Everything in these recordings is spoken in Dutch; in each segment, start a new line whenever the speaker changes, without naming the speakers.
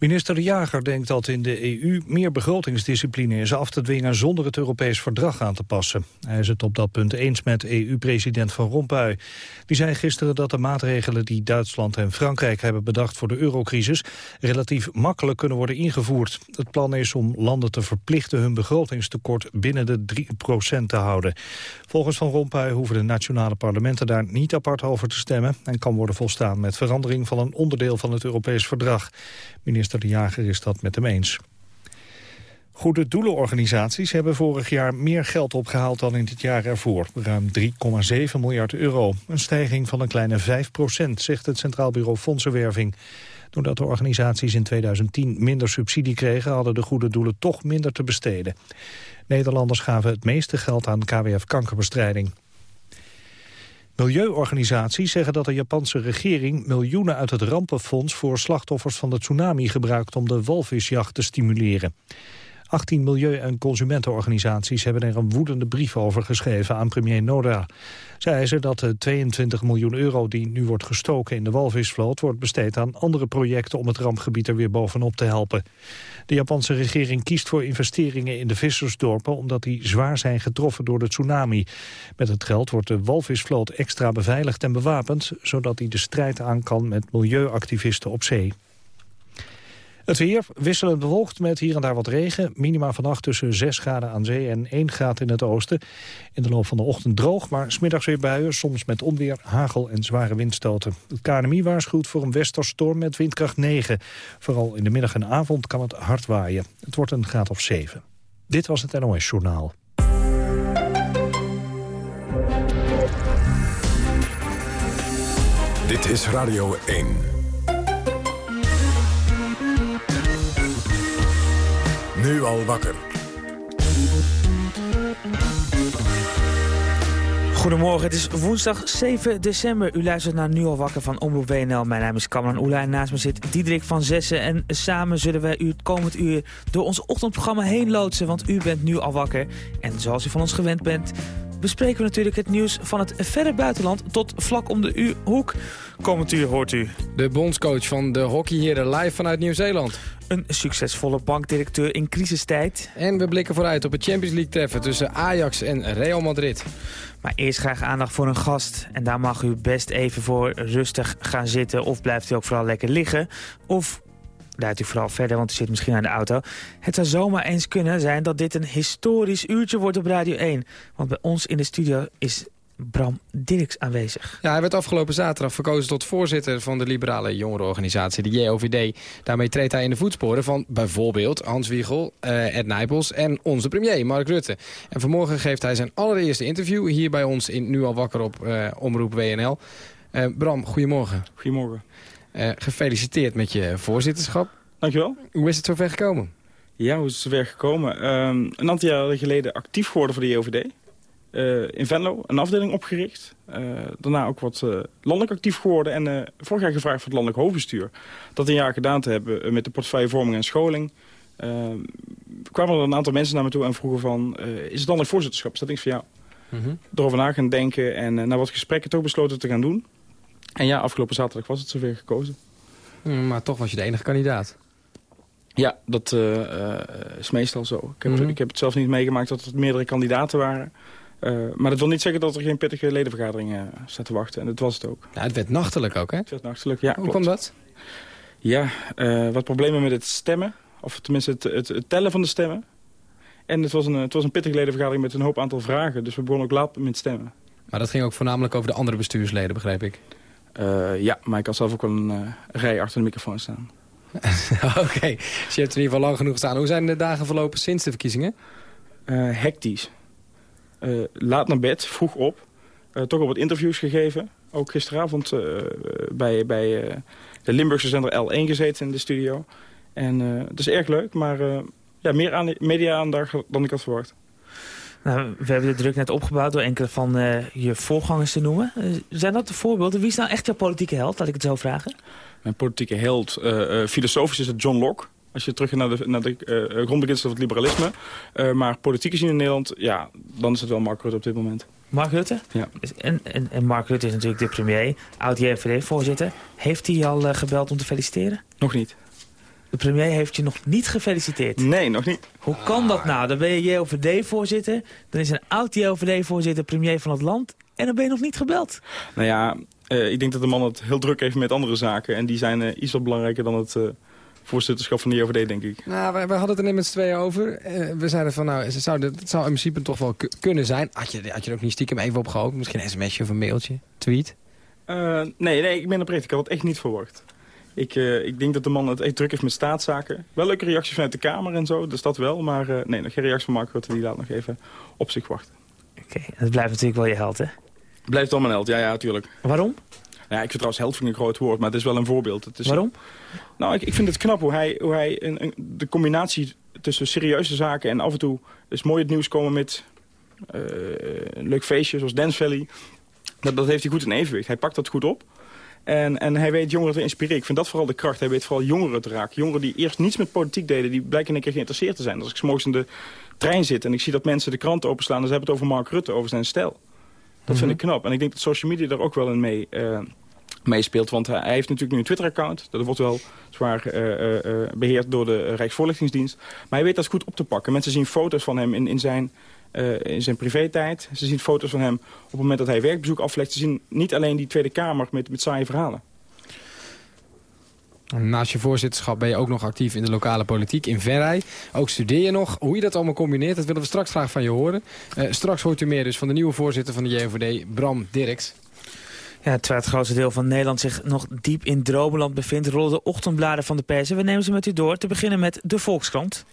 Minister Jager denkt dat in de EU meer begrotingsdiscipline is af te dwingen zonder het Europees verdrag aan te passen. Hij is het op dat punt eens met EU-president Van Rompuy. Die zei gisteren dat de maatregelen die Duitsland en Frankrijk hebben bedacht voor de eurocrisis relatief makkelijk kunnen worden ingevoerd. Het plan is om landen te verplichten hun begrotingstekort binnen de 3% te houden. Volgens Van Rompuy hoeven de nationale parlementen daar niet apart over te stemmen en kan worden volstaan met verandering van een onderdeel van het Europees verdrag. Minister De Jager is dat met hem eens. Goede doelenorganisaties hebben vorig jaar meer geld opgehaald dan in het jaar ervoor. Ruim 3,7 miljard euro. Een stijging van een kleine 5 procent, zegt het Centraal Bureau Fondsenwerving. Doordat de organisaties in 2010 minder subsidie kregen... hadden de goede doelen toch minder te besteden. Nederlanders gaven het meeste geld aan KWF kankerbestrijding. Milieuorganisaties zeggen dat de Japanse regering miljoenen uit het rampenfonds voor slachtoffers van de tsunami gebruikt om de walvisjacht te stimuleren. 18 milieu- en consumentenorganisaties hebben er een woedende brief over geschreven aan premier Noda. Zij eisen dat de 22 miljoen euro die nu wordt gestoken in de walvisvloot wordt besteed aan andere projecten om het rampgebied er weer bovenop te helpen. De Japanse regering kiest voor investeringen in de vissersdorpen omdat die zwaar zijn getroffen door de tsunami. Met het geld wordt de walvisvloot extra beveiligd en bewapend, zodat hij de strijd aan kan met milieuactivisten op zee. Het weer wisselend bewolkt met hier en daar wat regen. Minima vannacht tussen 6 graden aan zee en 1 graad in het oosten. In de loop van de ochtend droog, maar smiddags weer buien. Soms met onweer, hagel en zware windstoten. Het KNMI waarschuwt voor een westerstorm met windkracht 9. Vooral in de middag en avond kan het hard waaien. Het wordt een graad of 7. Dit was het NOS Journaal.
Dit is Radio 1. Nu al wakker.
Goedemorgen, het is woensdag 7 december. U luistert naar Nu al wakker van Omroep WNL. Mijn naam is Cameron Oela en naast me zit Diederik van Zessen. En samen zullen wij u het komend uur door ons ochtendprogramma heen loodsen. Want u bent nu al wakker. En zoals u van ons gewend bent, bespreken we natuurlijk het nieuws van het verre buitenland tot vlak om de u hoek. Komend uur hoort u.
De bondscoach van de hockeyheren live vanuit Nieuw-Zeeland.
Een succesvolle bankdirecteur in crisistijd.
En we blikken vooruit op het Champions League treffen tussen Ajax en Real Madrid.
Maar eerst graag aandacht voor een gast. En daar mag u best even voor rustig gaan zitten. Of blijft u ook vooral lekker liggen. Of rijdt u vooral verder, want u zit misschien aan de auto. Het zou zomaar eens kunnen zijn dat dit een historisch uurtje wordt op Radio 1. Want bij ons in de studio is Bram Dirks aanwezig.
Ja, hij werd afgelopen zaterdag verkozen tot voorzitter van de liberale jongerenorganisatie, de JOVD. Daarmee treedt hij in de voetsporen van bijvoorbeeld Hans Wiegel, uh, Ed Nijpels en onze premier Mark Rutte. En vanmorgen geeft hij zijn allereerste interview hier bij ons in Nu al wakker op uh, Omroep WNL. Uh, eh, Bram, goedemorgen.
Goedemorgen.
Gefeliciteerd met je voorzitterschap.
Dankjewel.
Hoe is het zover gekomen?
Ja, hoe is het zover gekomen? Um, een aantal jaar geleden actief geworden voor de JOVD. Uh, in Venlo een afdeling opgericht. Uh, daarna ook wat uh, landelijk actief geworden. En vorig jaar gevraagd voor het landelijk hoofdbestuur. Dat een jaar gedaan te hebben met de portefeuillevorming en scholing. kwamen er een aantal mensen naar me toe en vroegen van... is het landelijk voorzitterschap? Is dat niks voor jou? Mm -hmm. Erover na gaan denken en na wat gesprekken toch besloten te gaan doen. En ja, afgelopen zaterdag was het zover gekozen.
Mm, maar toch was je de enige kandidaat.
Ja, dat is meestal zo. Ik heb, mm -hmm. ik heb het zelf niet meegemaakt dat er meerdere kandidaten waren... Uh, maar dat wil niet zeggen dat er geen pittige ledenvergadering uh, staat te wachten. En dat was het ook.
Ja, het werd nachtelijk ook, hè?
Het werd nachtelijk, ja.
Hoe kwam dat?
Ja, uh, wat problemen met het stemmen. Of tenminste het, het, het, tellen van de stemmen. En het was, een, het was een pittige ledenvergadering met een hoop aantal vragen. Dus we begonnen ook laat met stemmen.
Maar dat ging ook voornamelijk over de andere bestuursleden, begreep ik?
Ja, maar ik had zelf ook wel een rij achter de microfoon staan.
Oké, okay. dus je hebt in ieder geval lang genoeg staan. Hoe zijn de dagen verlopen sinds de verkiezingen?
hectisch. Uh, laat naar bed, vroeg op. Uh, toch al wat interviews gegeven. Ook gisteravond uh, bij, bij de Limburgse zender L1 gezeten in de studio. En het is erg leuk, maar ja, meer media-aandacht dan ik had verwacht.
Nou, we hebben de druk net opgebouwd door enkele van je voorgangers te noemen. zijn dat de voorbeelden? Wie is nou echt jouw politieke held, laat ik het zo vragen?
Mijn politieke held, filosofisch is het John Locke. Als je terug gaat naar de, naar de uh, grondbeginselen van het liberalisme. Uh, maar politiek gezien in Nederland, ja, dan is het wel makkelijker op dit moment.
Mark Rutte?
Ja.
En, en, en Mark Rutte is natuurlijk de premier, oud-JVD-voorzitter. Heeft hij al uh, gebeld om te feliciteren?
Nog niet.
De premier heeft je nog niet gefeliciteerd?
Nee, nog niet.
Hoe kan dat nou? Dan ben je JOVD-voorzitter, dan is een oud-JOVD-voorzitter premier van het land... en dan ben je nog niet gebeld.
Nou ja, uh, ik denk dat de man het heel druk heeft met andere zaken... en die zijn uh, iets wat belangrijker dan het voorzitterschap van de JOVD, denk ik.
Nou, we, we hadden het er net met z'n tweeën over. Uh, we zeiden van, nou, het zou, het zou in principe toch wel kunnen zijn. Had je, had je er ook niet stiekem even op gehoopt? Misschien een sms'je of een mailtje? Tweet?
Uh, nee, nee, ik ben oprecht. Ik had het echt niet verwacht. Ik, uh, ik denk dat de man het echt druk heeft met staatszaken. Wel leuke reacties vanuit de Kamer en zo, dus dat wel. Maar nee, nog geen reactie van Mark Rutte, die laat nog even op zich wachten.
Oké, okay, dat blijft natuurlijk wel je held, hè?
Blijft wel mijn held, ja, ja, natuurlijk.
Waarom?
Ja, ik vind trouwens held vind ik een groot woord, maar het is wel een voorbeeld. Het is,
Waarom?
Nou, ik, ik vind het knap hoe hij, hoe hij een, een, de combinatie tussen serieuze zaken... en af en toe is mooi het nieuws komen met uh, een leuk feestje zoals Dance Valley. Dat, dat heeft hij goed in evenwicht. Hij pakt dat goed op. En, en hij weet jongeren te inspireren. Ik vind dat vooral de kracht. Hij weet vooral jongeren te raken. Jongeren die eerst niets met politiek deden, die blijken een keer geïnteresseerd te zijn. Als ik s'morgens in de trein zit en ik zie dat mensen de krant openslaan... dan ze hebben het over Mark Rutte, over zijn stijl. Dat mm -hmm. vind ik knap. En ik denk dat social media daar ook wel in mee... Uh, meespeelt. Want hij heeft natuurlijk nu een Twitter-account. Dat wordt wel zwaar uh, uh, beheerd door de Rijksvoorlichtingsdienst. Maar hij weet dat goed op te pakken. Mensen zien foto's van hem in, in zijn, uh, in zijn privé-tijd. Ze zien foto's van hem op het moment dat hij werkbezoek aflegt. Ze zien niet alleen die Tweede Kamer met, met saaie verhalen.
Naast je voorzitterschap ben je ook nog actief in de lokale politiek in Verrij. Ook studeer je nog. Hoe je dat allemaal combineert, dat willen we straks graag van je horen. straks hoort u meer dus van de nieuwe voorzitter van de JVD, Bram Dirks.
Ja, terwijl het grootste deel van Nederland zich nog diep in dromenland bevindt... rollen de ochtendbladen van de pers. En we nemen ze met u door. Te beginnen met de Volkskrant.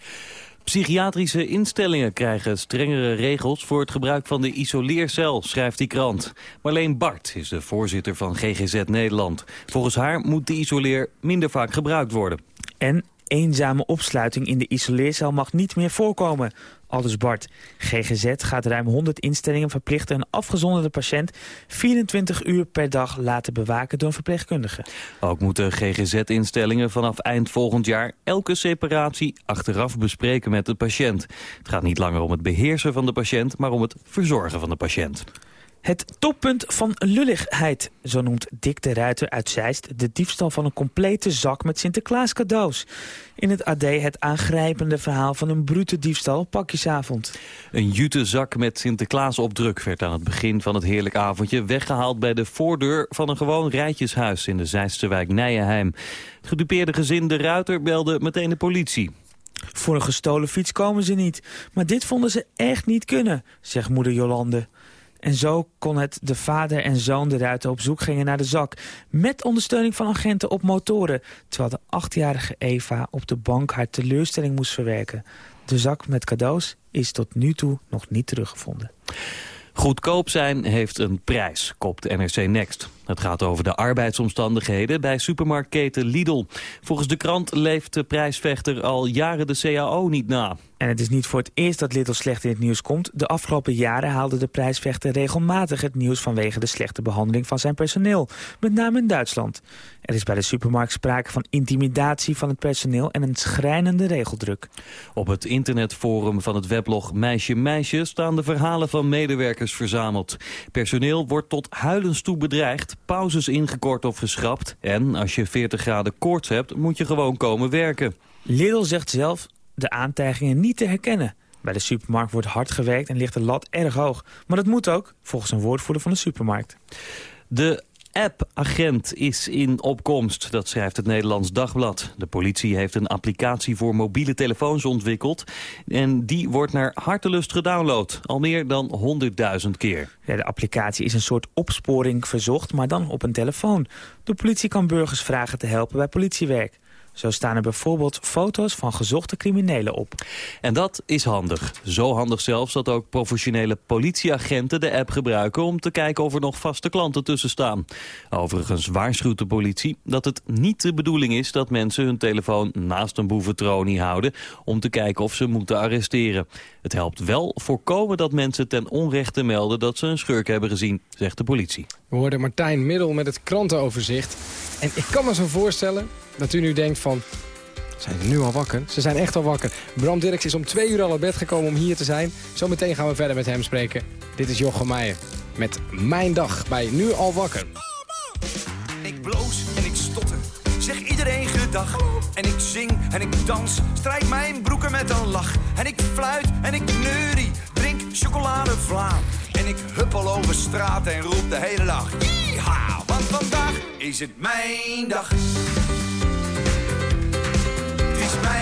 Psychiatrische instellingen krijgen strengere regels voor het gebruik van de isoleercel, schrijft die krant. Marleen Bart is de voorzitter van GGZ Nederland. Volgens haar moet de isoleer minder vaak gebruikt worden.
En eenzame opsluiting in de isoleercel mag niet meer voorkomen. Aldus Bart. GGZ gaat ruim 100 instellingen verplichten een afgezonderde patiënt 24 uur per dag laten bewaken door een verpleegkundige.
Ook moeten GGZ-instellingen vanaf eind volgend jaar elke separatie achteraf bespreken met de patiënt. Het gaat niet langer om het beheersen van de patiënt, maar om het verzorgen van de patiënt.
Het toppunt van lulligheid, zo noemt Dick de Ruiter uit Zeist... de diefstal van een complete zak met Sinterklaas cadeaus. In het AD het aangrijpende verhaal van een brute diefstal op pakjesavond.
Een jute zak met Sinterklaas opdruk werd aan het begin van het heerlijk avondje... weggehaald bij de voordeur van een gewoon rijtjeshuis in de Zeistse Nijenheim. Het gedupeerde gezin de Ruiter belde meteen de politie.
Voor een gestolen fiets komen ze niet. Maar dit vonden ze echt niet kunnen, zegt moeder Jolande. En zo kon het de vader en zoon de Ruiter op zoek gingen naar de zak. Met ondersteuning van agenten op motoren. Terwijl de achtjarige Eva op de bank haar teleurstelling moest verwerken. De zak met cadeaus is tot nu toe nog niet teruggevonden.
Goedkoop zijn heeft een prijs, kopt NRC Next. Het gaat over de arbeidsomstandigheden bij supermarktketen Lidl. Volgens de krant leeft de prijsvechter al jaren de CAO niet na.
En het is niet voor het eerst dat Lidl slecht in het nieuws komt. De afgelopen jaren haalde de prijsvechter regelmatig het nieuws... vanwege de slechte behandeling van zijn personeel. Met name in Duitsland. Er is bij de supermarkt sprake van intimidatie van het personeel... en een schrijnende regeldruk.
Op het internetforum van het weblog Meisje Meisje... staan de verhalen van medewerkers verzameld. Personeel wordt tot huilens toe bedreigd pauzes ingekort of geschrapt. En als je 40 graden koorts hebt, moet je gewoon komen werken.
Lidl zegt zelf de aantijgingen niet te herkennen. Bij de supermarkt wordt hard gewerkt en ligt de lat erg hoog. Maar dat moet ook, volgens een woordvoerder van de supermarkt.
De app-agent is in opkomst, dat schrijft het Nederlands Dagblad. De politie heeft een applicatie voor mobiele telefoons ontwikkeld... en die wordt naar hartelust gedownload, al meer dan 100.000 keer.
Ja, de applicatie is een soort opsporing verzocht, maar dan op een telefoon. De politie kan burgers vragen te helpen bij politiewerk. Zo staan er bijvoorbeeld foto's van gezochte criminelen op.
En dat is handig. Zo handig zelfs dat ook professionele politieagenten de app gebruiken... om te kijken of er nog vaste klanten tussen staan. Overigens waarschuwt de politie dat het niet de bedoeling is... dat mensen hun telefoon naast een boeventronie houden... om te kijken of ze moeten arresteren. Het helpt wel voorkomen dat mensen ten onrechte melden... dat ze een schurk hebben gezien, zegt de politie.
We hoorden Martijn Middel met het krantenoverzicht. En ik kan me zo voorstellen dat u nu denkt van... Zijn ze nu al wakker? Ze zijn echt al wakker. Bram Dirks is om twee uur al uit bed gekomen om hier te zijn. Zometeen gaan we verder met hem spreken. Dit is Jochem Meijer met Mijn Dag bij Nu Al Wakker.
Ik bloos en ik stotter, zeg iedereen gedag. En ik zing en ik dans, strijk mijn broeken met een lach. En ik fluit en ik neurie, drink chocoladevlaam. En ik huppel over straat en roep de hele dag. Yeeha, want vandaag is het mijn dag.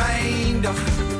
mijn dag.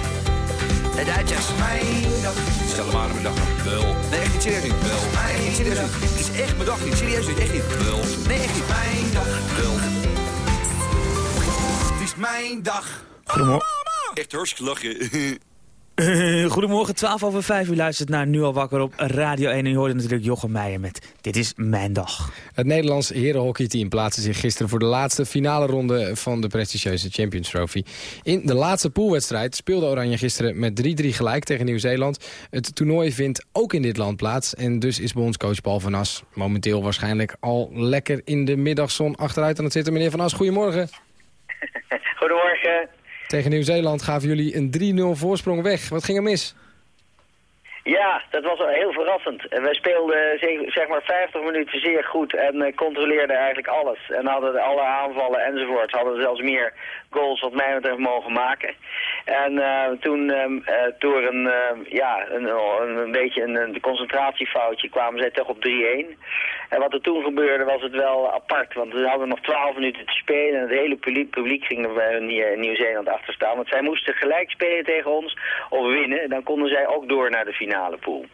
De Duitsers. Mijn dag. Stel hem aan mijn dag. Wel. Nee, echt niet serieus niet. Wel. Nee, echt serieus niet. Het is echt mijn dag niet. Serieus niet. Echt niet. Wel. Nee, echt niet. Mijn dag. Wel. Het is mijn dag.
Goedemorgen.
Echt hartstikke lachen.
Goedemorgen, 12 over 5. U luistert naar Nu al wakker op Radio 1. En u hoorde natuurlijk Jochem Meijer met Dit is mijn dag.
Het Nederlands herenhockeyteam plaatste zich gisteren voor de laatste finale ronde van de prestigieuze Champions Trophy. In de laatste poolwedstrijd speelde Oranje gisteren met 3-3 gelijk tegen Nieuw-Zeeland. Het toernooi vindt ook in dit land plaats en dus is bondscoach Paul van As momenteel waarschijnlijk al lekker in de middagzon achteruit aan het zitten. Meneer van As, goedemorgen.
Goedemorgen.
Tegen Nieuw-Zeeland gaven jullie een 3-0 voorsprong weg. Wat ging er mis?
Ja, dat was heel verrassend. En Wij speelden zeg- maar 50 minuten zeer goed en eh, controleerden eigenlijk alles. En hadden alle aanvallen enzovoort. Hadden zelfs meer goals wat mij betreft mogen maken. En eh, toen ehm, eh, door een, ehm, ja, een, een beetje een, een concentratiefoutje kwamen zij toch op 3-1. En wat er toen gebeurde was het wel apart. Want we hadden nog 12 minuten te spelen en het hele publiek, publiek ging er bij in Nieuw-Zeeland achter staan. Want zij moesten gelijk spelen tegen ons of winnen. Dan konden zij ook door naar de finale pool.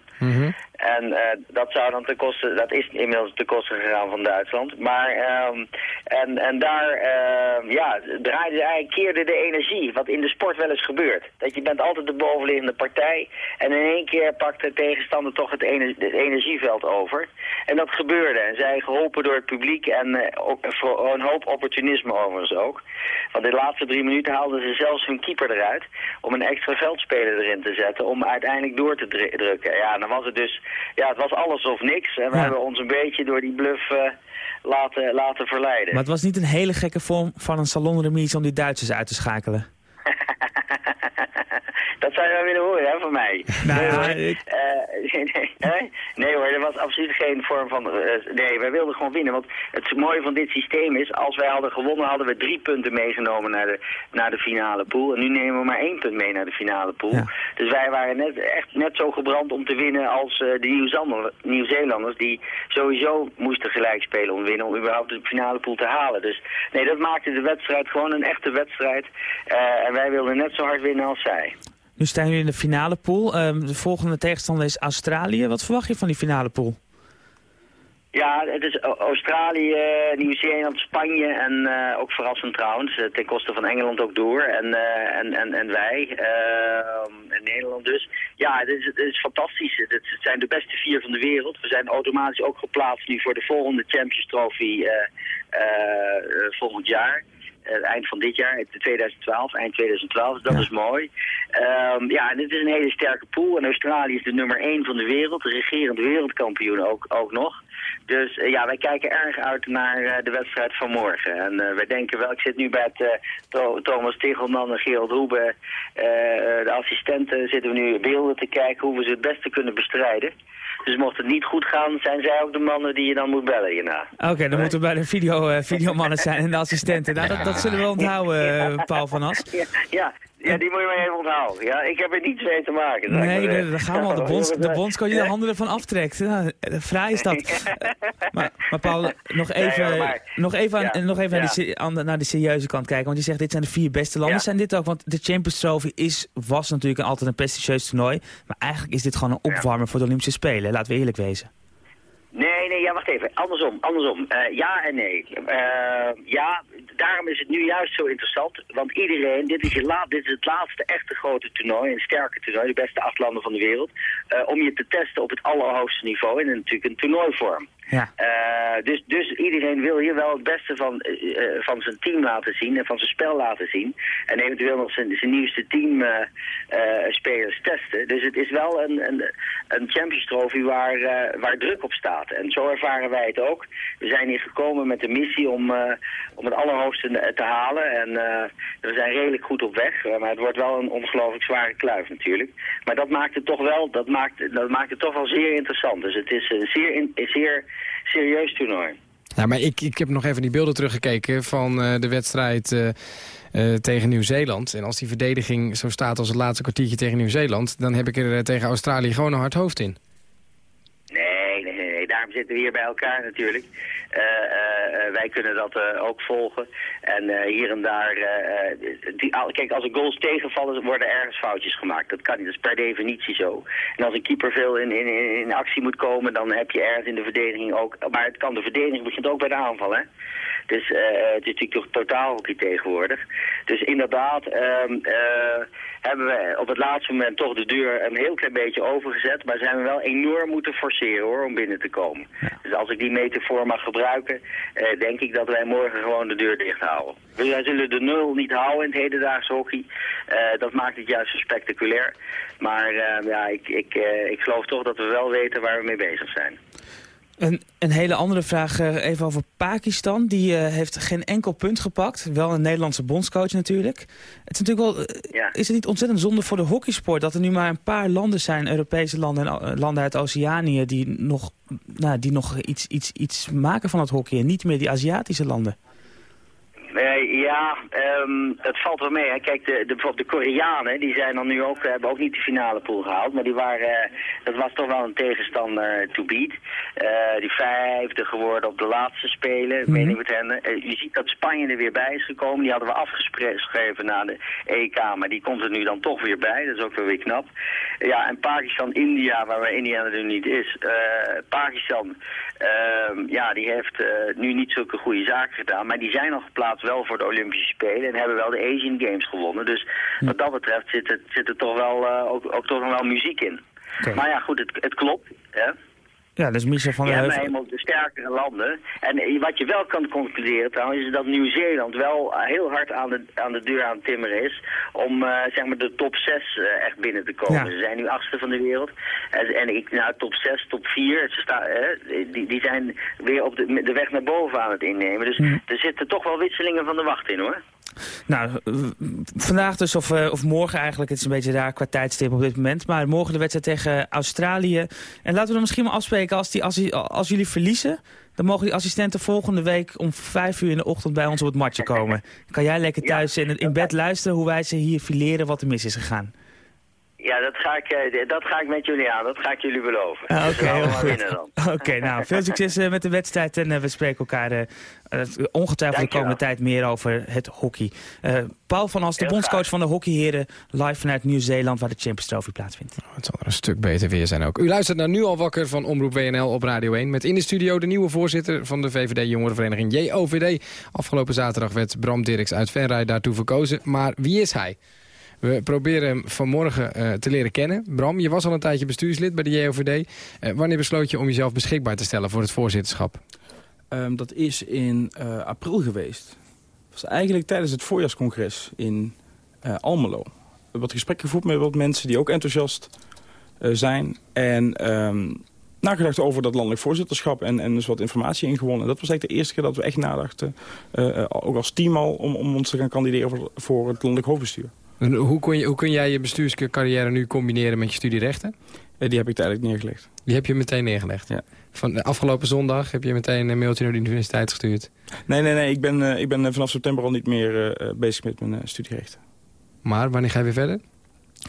En eh, dat zou dan ten koste, dat is inmiddels ten koste gegaan van Duitsland. Maar ehm, en, en daar uh, ja, draaide eigenlijk keerde de energie, wat in de sport wel eens gebeurt. Dat je bent altijd de bovenliggende partij en in één keer pakt de tegenstander toch het, ener- het energieveld over. En dat gebeurde. En zij geholpen door het publiek en eh, ook voor een hoop opportunisme overigens ook. Want de laatste drie minuten haalden ze zelfs hun keeper eruit om een extra veldspeler erin te zetten om uiteindelijk door te dru- drukken. Ja, dan was het dus, ja, het was alles of niks. En we
Ja.
hebben ons een beetje door die bluff eh, laten, laten verleiden.
Maar het was niet een hele gekke vorm van een salonremise om die Duitsers uit te schakelen.
dat zou je wel willen horen, hè, van mij.
Nou
nee,
ja,
hoor.
ik-
Eh, nee, nee, nee hoor, er was absoluut geen vorm van... eh, nee, wij wilden gewoon winnen. Want het mooie van dit systeem is, als wij hadden gewonnen... hadden we drie punten meegenomen naar de, naar de finale pool. En nu nemen we maar één punt mee naar de finale pool.
Ja.
Dus wij waren net, echt net zo gebrand om te winnen als eh, de Nieuw-Zeelanders... Die sowieso moesten gelijk spelen om te winnen... om überhaupt de finale pool te halen. Dus nee, dat maakte de wedstrijd gewoon een echte wedstrijd. Eh, en wij wilden net zo hard winnen als zij.
Nu staan jullie in de finale pool. Ehm, de volgende tegenstander is Australië. Wat verwacht je van die finale pool?
Ja, het is Australië, Nieuw-Zeeland, Spanje en eh, ook verrassend trouwens, eh, ten koste van Engeland ook door en, eh, en, en, en wij. Ehm, Nederland dus. Ja, het is, het is fantastisch. Het zijn de beste vier van de wereld. We zijn automatisch ook geplaatst nu voor de volgende Champions Trophy volgend jaar. Eind van dit jaar, 2012, eind 2012. Dat is mooi. Um, ja, en het is een hele sterke pool. En Australië is de nummer 1 van de wereld, de regerende wereldkampioen ook, ook nog. Dus uh, ja, wij kijken erg uit naar uh, de wedstrijd van morgen. En uh, wij denken wel, ik zit nu bij het, Thomas Tegelman en Gerald Hoebe, de assistenten, zitten we nu beelden te kijken hoe we ze het beste kunnen bestrijden. Dus mocht het niet goed gaan, zijn zij ook de mannen die je dan moet bellen hierna.
Oké, dan moeten we bij de video, videomannen zijn en de assistenten. Nou, dat, dat zullen we onthouden, Paul van As.
Ja, ja, ja, die moet je maar even onthouden. Ja, ik heb er niets mee te maken.
Nee, nee, daar gaan we al. De, bonds, de bondscoach die de handen ervan aftrekt. Vrij is dat. maar, maar Paul, nog even, nee, maar, nog even, aan, nog even ja. naar, die, aan, naar de serieuze kant kijken. Want je zegt, dit zijn de vier beste landen. Zijn dit ook? Want de Champions Trophy is, was natuurlijk altijd een prestigieus toernooi. Maar eigenlijk is dit gewoon een opwarmer voor de Olympische Spelen. Laten we eerlijk wezen.
Nee, nee, ja, wacht even. Andersom, andersom. Uh, ja en nee. Uh, ja, daarom is het nu juist zo interessant. Want iedereen, dit is, je laat, dit is het laatste echte grote toernooi, een sterke toernooi, de beste acht landen van de wereld. Uh, om je te testen op het allerhoogste niveau in natuurlijk een toernooivorm. Ja. Uh, dus, dus iedereen wil hier wel het beste van, uh, van zijn team laten zien en van zijn spel laten zien. En eventueel nog zijn, zijn nieuwste teamspelers testen. Dus het is wel een, een, een Champions Trophy waar, waar druk op staat. En zo ervaren wij het ook. We zijn hier gekomen met de missie om, om het allerhoogste te halen. En we zijn redelijk goed op weg. maar het wordt wel een ongelooflijk zware kluif natuurlijk. Maar dat maakt het toch wel, dat maakt, dat maakt het toch wel zeer interessant. Dus het is zeer, zeer serieus toernooi.
Ja, maar ik, ik heb nog even die beelden teruggekeken van uh, de wedstrijd uh, uh, tegen Nieuw-Zeeland. En als die verdediging zo staat als het laatste kwartiertje tegen Nieuw-Zeeland... dan heb ik er tegen Australië gewoon een hard hoofd in.
Daarom zitten we hier bij elkaar natuurlijk. Uh, uh, wij kunnen dat ook volgen. En hier en daar, die, kijk, als er goals tegenvallen, worden ergens foutjes gemaakt. Dat kan niet, dat is per definitie zo. En als een keeper veel in, in, in actie moet komen, dan heb je ergens in de verdediging ook... Maar het kan, de verdediging begint ook bij de aanval, hè? Dus uh, het is natuurlijk toch totaal hockey tegenwoordig. Dus inderdaad um, uh, hebben we op het laatste moment toch de deur een heel klein beetje overgezet. Maar zijn we wel enorm moeten forceren hoor, om binnen te komen. Dus als ik die metafoor mag gebruiken, uh, denk ik dat wij morgen gewoon de deur dicht houden. Wij zullen de nul niet houden in het hedendaagse hockey. dat maakt het juist zo spectaculair. Maar ja, ik, ik, ik geloof toch dat we wel weten waar we mee bezig zijn.
Een, een, hele andere vraag uh, even over Pakistan. Die uh, heeft geen enkel punt gepakt. Wel een Nederlandse bondscoach natuurlijk. Het is natuurlijk wel, uh, ja. is het niet ontzettend zonde voor de hockeysport... dat er nu maar een paar landen zijn, Europese landen en landen uit Oceanië... die nog, nou, die nog iets, iets, iets maken van het hockey en niet meer die Aziatische landen?
Uh, ja, um, het valt wel mee. Hè. Kijk, de, de, bijvoorbeeld de Koreanen, die zijn dan nu ook, hebben ook niet de finale pool gehaald. Maar die waren, uh, dat was toch wel een tegenstander to beat. Uh, die vijfde geworden op de laatste spelen, mm -hmm. met hen. je ziet dat Spanje er weer bij is gekomen. Die hadden we afgeschreven na de EK, maar die komt er nu dan toch weer bij. Dat is ook wel weer knap. Ja, en Pakistan, India, waar India er niet is. Pakistan, ehm, ja, die heeft nu niet zulke goede zaken gedaan. Maar die zijn al geplaatst wel voor de Olympische Spelen en hebben wel de Asian Games gewonnen. Dus wat dat betreft zit, het, zit er toch wel, uh, ook, ook toch nog wel muziek in. Okay. Maar ja, goed, het, het klopt. Hè?
Ja, dus Michel van der
Heuvel... Hebt eenmaal de sterkere landen. En wat je wel kan concluderen trouwens, is dat Nieuw-Zeeland wel heel hard aan de, aan de deur aan het timmeren is... om uh, zeg maar de top 6 uh, echt binnen te komen. Ja. Ze zijn nu achtste van de wereld. En, en ik, nou, top 6, top 4, ze staan, uh, die, die zijn weer op de, de weg naar boven aan het innemen. Dus mm. er zitten toch wel wisselingen van de wacht in, hoor.
Nou, vandaag dus, of, uh, of morgen eigenlijk, het is een beetje raar qua tijdstip op dit moment. Maar morgen de wedstrijd tegen Australië. En laten we dan misschien maar afspreken, als, die, als, als jullie verliezen... dan mogen die assistenten volgende week om vijf uur in de ochtend bij ons op het matje komen. Kan jij lekker thuis in, in bed luisteren hoe wij ze hier fileren wat er mis is gegaan.
Ja, dat ga, ik, dat ga ik met jullie aan. Dat ga ik jullie beloven.
Ah, Oké, okay, Oké, okay, nou, veel succes uh, met de wedstrijd. En uh, we spreken elkaar uh, ongetwijfeld de komende tijd meer over het hockey. Paul van As, de bondscoach graag. van de hockeyheren... live vanuit Nieuw-Zeeland, waar de Champions Trophy plaatsvindt.
Oh, het zal er een stuk beter weer zijn ook. U luistert naar Nu al wakker van Omroep WNL op Radio 1... met in de studio de nieuwe voorzitter van de VVD-jongerenvereniging JOVD. Afgelopen zaterdag werd Bram Dirks uit Venray daartoe verkozen. Maar wie is hij? We proberen hem vanmorgen uh, te leren kennen. Bram, je was al een tijdje bestuurslid bij de JOVD. Uh, wanneer besloot je om jezelf beschikbaar te stellen voor het voorzitterschap?
Um, dat is in uh, april geweest. Dat was eigenlijk tijdens het voorjaarscongres in Almelo. We hebben wat gesprekken gevoerd met wat mensen die ook enthousiast zijn. En um, nagedacht over dat landelijk voorzitterschap en, en dus wat informatie ingewonnen. Dat was eigenlijk de eerste keer dat we echt nadachten, ook als team al, om, om ons te gaan kandideren voor, voor het landelijk hoofdbestuur.
En hoe, kon je, hoe kun jij je bestuurscarrière nu combineren met je studierechten?
Uh, die heb ik tijdelijk neergelegd.
Die heb je meteen neergelegd?
Ja.
Van de afgelopen zondag heb je meteen een mailtje naar de universiteit gestuurd?
Nee, nee, nee. Ik ben, uh, ik ben vanaf september al niet meer bezig met mijn studierechten.
Maar wanneer ga je weer verder?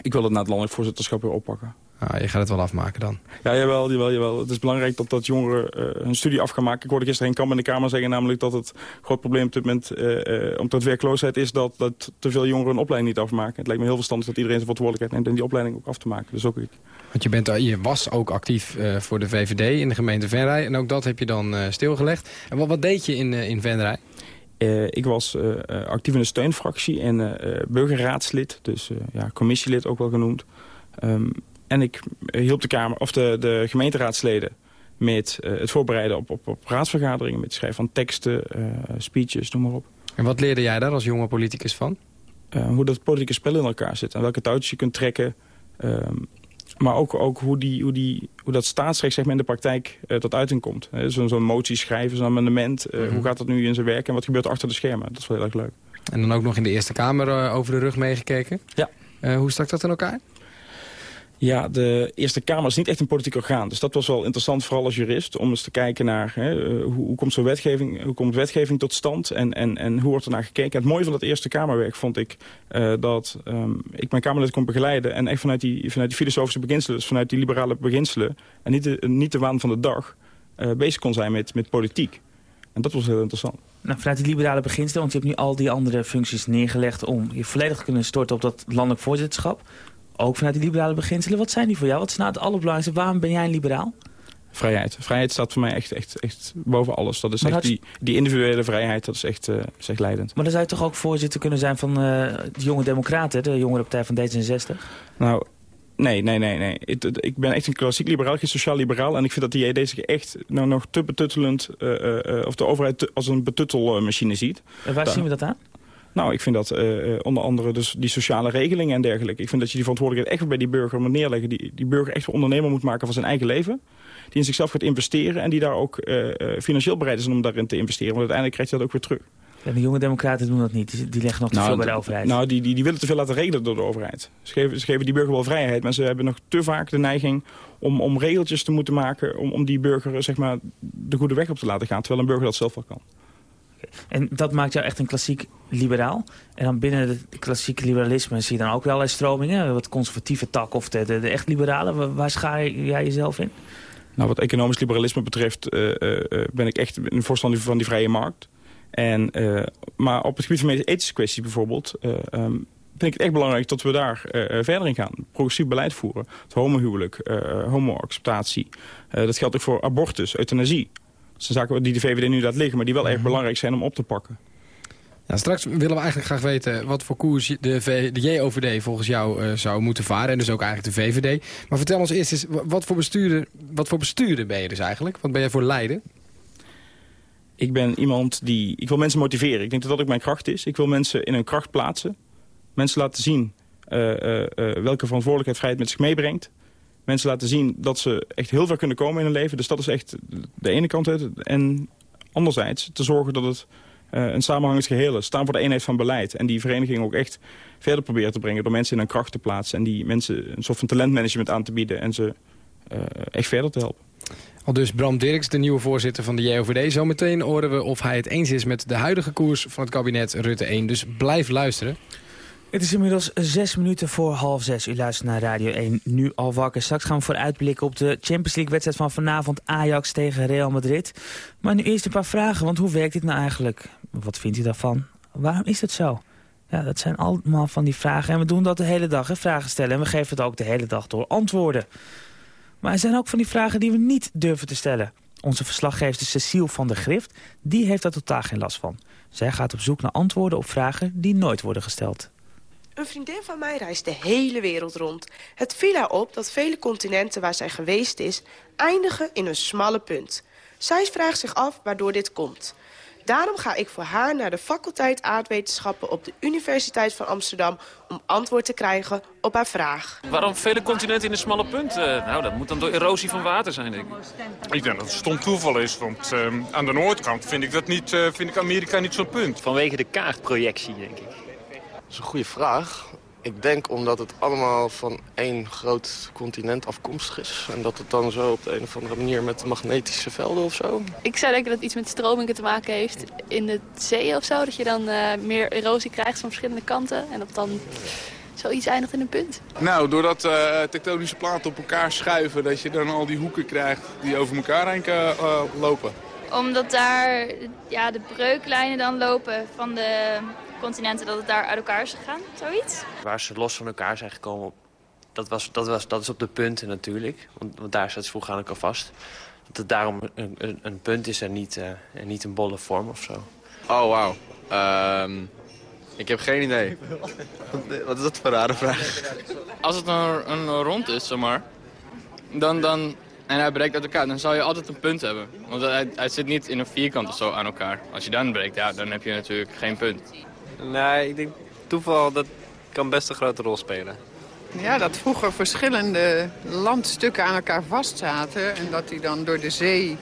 Ik wil het na het landelijk voorzitterschap weer oppakken.
Ah, je gaat het wel afmaken dan.
Ja, jawel, jawel, jawel. Het is belangrijk dat, dat jongeren uh, hun studie af gaan maken. Ik hoorde gisteren een kamp in de Kamer zeggen namelijk dat het groot probleem op dit moment uh, uh, omtrent werkloosheid is dat, dat te veel jongeren een opleiding niet afmaken. Het lijkt me heel verstandig dat iedereen zijn verantwoordelijkheid neemt en die opleiding ook af te maken. Dus ook ik.
Want je, bent, je was ook actief voor de VVD in de gemeente Venray en ook dat heb je dan stilgelegd. En wat, wat deed je in, in Venray?
ik was actief in de steunfractie en burgerraadslid, dus ja, commissielid ook wel genoemd. Um, en ik hielp de, kamer, of de, de gemeenteraadsleden met uh, het voorbereiden op, op, op raadsvergaderingen... met het schrijven van teksten, uh, speeches, noem maar op.
En wat leerde jij daar als jonge politicus van?
Uh, hoe dat politieke spel in elkaar zit en welke touwtjes je kunt trekken. Um, maar ook, ook hoe, die, hoe, die, hoe dat staatsrecht zeg maar, in de praktijk tot uiting komt. Zo'n zo motie schrijven, zo'n amendement. -hmm. Hoe gaat dat nu in zijn werk en wat gebeurt er achter de schermen? Dat is wel heel erg leuk.
En dan ook nog in de Eerste Kamer over de rug meegekeken?
Ja.
hoe stak dat in elkaar?
Ja, de Eerste Kamer is niet echt een politiek orgaan. Dus dat was wel interessant, vooral als jurist, om eens te kijken naar hè, eh, hoe, hoe, komt zo'n wetgeving, hoe komt wetgeving tot stand en, en, en hoe wordt er naar gekeken. het mooie van dat Eerste Kamerwerk vond ik uh, dat um, ik mijn Kamerlid kon begeleiden en echt vanuit die, vanuit die filosofische beginselen, dus vanuit die liberale beginselen en niet de, niet de waan van de dag uh, bezig kon zijn met, met politiek. En dat was heel interessant.
Nou, vanuit die liberale beginselen, want je hebt nu al die andere functies neergelegd om je volledig te kunnen storten op dat landelijk voorzitterschap ook vanuit die liberale beginselen. Wat zijn die voor jou? Wat is nou het allerbelangrijkste? Waarom ben jij een liberaal?
Vrijheid. Vrijheid staat voor mij echt, echt, echt boven alles. Dat is echt die, die individuele vrijheid, dat is echt, uh, is echt leidend.
Maar dan zou je toch ook voorzitter kunnen zijn van uh, de jonge democraten, de jongere partij van D66?
Nou, nee, nee, nee. nee. Ik, ik ben echt een klassiek liberaal, geen sociaal liberaal. En ik vind dat die idee zich echt nou, nog te betuttelend, uh, of de overheid te, als een betuttelmachine ziet.
En waar zien we dat aan?
Nou, ik vind dat uh, onder andere dus die sociale regelingen en dergelijke. Ik vind dat je die verantwoordelijkheid echt bij die burger moet neerleggen. Die, die burger echt een ondernemer moet maken van zijn eigen leven. Die in zichzelf gaat investeren en die daar ook uh, financieel bereid is om daarin te investeren. Want uiteindelijk krijgt hij dat ook weer terug.
Ja, de jonge democraten doen dat niet. Die leggen nog te nou, veel bij de overheid.
Nou, die, die, die willen te veel laten regelen door de overheid. Ze geven, ze geven die burger wel vrijheid, maar ze hebben nog te vaak de neiging om, om regeltjes te moeten maken... Om, om die burger zeg maar, de goede weg op te laten gaan, terwijl een burger dat zelf wel kan.
En dat maakt jou echt een klassiek liberaal. En dan binnen het klassieke liberalisme zie je dan ook wel allerlei stromingen. Wat conservatieve tak of de, de, echt liberale. Waar schaar jij jezelf in?
Nou, wat economisch liberalisme betreft uh, uh, ben ik echt een voorstander van die vrije markt. En, uh, maar op het gebied van ethische kwesties bijvoorbeeld... Um, vind ik het echt belangrijk dat we daar verder in gaan. Progressief beleid voeren. Het homohuwelijk, homoacceptatie. dat geldt ook voor abortus, euthanasie. Dat zijn zaken die de VVD nu laat liggen, maar die wel erg mhm. belangrijk zijn om op te pakken.
Ja, straks willen we eigenlijk graag weten wat voor koers de, v de JOVD volgens jou uh, zou moeten varen. En dus ook eigenlijk de VVD. Maar vertel ons eerst eens, wat voor bestuurder, wat voor bestuurder ben je dus eigenlijk? Wat ben je voor leider?
Ik ben iemand die... Ik wil mensen motiveren. Ik denk dat dat ook mijn kracht is. Ik wil mensen in hun kracht plaatsen. Mensen laten zien uh, uh, welke verantwoordelijkheid vrijheid met zich meebrengt mensen laten zien dat ze echt heel ver kunnen komen in hun leven. Dus dat is echt de ene kant. En anderzijds te zorgen dat het uh, een samenhangend geheel is. Staan voor de eenheid van beleid. En die vereniging ook echt verder proberen te brengen... door mensen in hun kracht te plaatsen. En die mensen een soort van talentmanagement aan te bieden. En ze uh, echt verder te helpen.
Al dus Bram Dirks, de nieuwe voorzitter van de JOVD. Zometeen horen we of hij het eens is met de huidige koers van het kabinet Rutte 1. Dus blijf luisteren.
Het is inmiddels zes minuten voor half zes. U luistert naar Radio 1, nu al wakker. Straks gaan we vooruitblikken op de Champions League wedstrijd van vanavond. Ajax tegen Real Madrid. Maar nu eerst een paar vragen, want hoe werkt dit nou eigenlijk? Wat vindt u daarvan? Waarom is het zo? Ja, dat zijn allemaal van die vragen. En we doen dat de hele dag, hè, vragen stellen. En we geven het ook de hele dag door antwoorden. Maar er zijn ook van die vragen die we niet durven te stellen. Onze verslaggever Cecile van der Grift, die heeft daar totaal geen last van. Zij gaat op zoek naar antwoorden op vragen die nooit worden gesteld.
Een vriendin van mij reist de hele wereld rond. Het viel haar op dat vele continenten waar zij geweest is... eindigen in een smalle punt. Zij vraagt zich af waardoor dit komt. Daarom ga ik voor haar naar de faculteit aardwetenschappen op de Universiteit van Amsterdam... om antwoord te krijgen op haar vraag.
Waarom vele continenten in een smalle punt? Uh, nou, dat moet dan door erosie van water zijn, denk ik.
Ik denk dat het stom toeval is, want uh, aan de noordkant vind ik, dat niet, uh, vind ik Amerika niet zo'n punt.
Vanwege de kaartprojectie, denk ik.
Dat is een goede vraag. Ik denk omdat het allemaal van één groot continent afkomstig is. En dat het dan zo op de een of andere manier met magnetische velden of zo.
Ik zou denken dat het iets met stromingen te maken heeft in de zee of zo. Dat je dan uh, meer erosie krijgt van verschillende kanten. En dat dan zoiets eindigt in een punt.
Nou, doordat uh, tektonische platen op elkaar schuiven... dat je dan al die hoeken krijgt die over elkaar heen uh, lopen.
Omdat daar ja, de breuklijnen dan lopen van de continenten dat het daar uit elkaar is gegaan, zoiets?
Waar ze los van elkaar zijn gekomen, dat, was, dat, was, dat is op de punten natuurlijk. Want, want daar staat ze vroeger aan elkaar vast. Dat het daarom een, een, een punt is en niet, uh, en niet een bolle vorm of zo.
Oh, wauw. Um, ik heb geen idee. Wat is dat voor een rare vraag?
Als het een, een rond is, zeg maar, dan, dan, en hij breekt uit elkaar, dan zou je altijd een punt hebben. Want hij, hij zit niet in een vierkant of zo aan elkaar. Als je dan breekt, ja, dan heb je natuurlijk geen punt.
Nee, ik denk toeval, dat kan best een grote rol spelen.
Ja, dat vroeger verschillende landstukken aan elkaar vastzaten... en dat die dan door de zee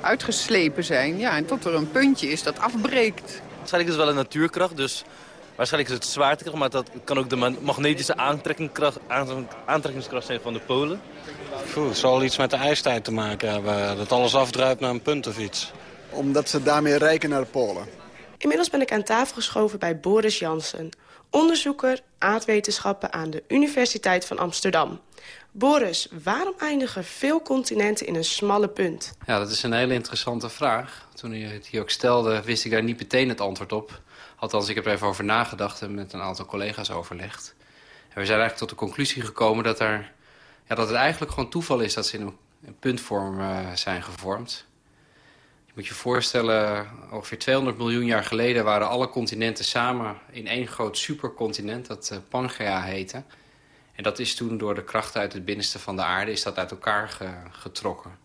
uitgeslepen zijn. Ja, en tot er een puntje is dat afbreekt.
Waarschijnlijk is het wel een natuurkracht, dus waarschijnlijk is het zwaartekracht... maar dat kan ook de magnetische aantrekkingskracht, aantrekkingskracht zijn van de polen.
Het zal iets met de ijstijd te maken hebben. Dat alles afdruipt naar een punt of iets.
Omdat ze daarmee rijken naar de polen.
Inmiddels ben ik aan tafel geschoven bij Boris Jansen... onderzoeker aardwetenschappen aan de Universiteit van Amsterdam. Boris, waarom eindigen veel continenten in een smalle punt?
Ja, dat is een hele interessante vraag. Toen u het hier ook stelde, wist ik daar niet meteen het antwoord op. Althans, ik heb er even over nagedacht en met een aantal collega's overlegd. En we zijn eigenlijk tot de conclusie gekomen dat, er, ja, dat het eigenlijk gewoon toeval is... dat ze in een, puntvorm uh, zijn gevormd moet je voorstellen, ongeveer 200 miljoen jaar geleden waren alle continenten samen in één groot supercontinent dat uh, Pangea heette. En dat is toen door de kracht uit het binnenste van de aarde is dat uit elkaar ge getrokken.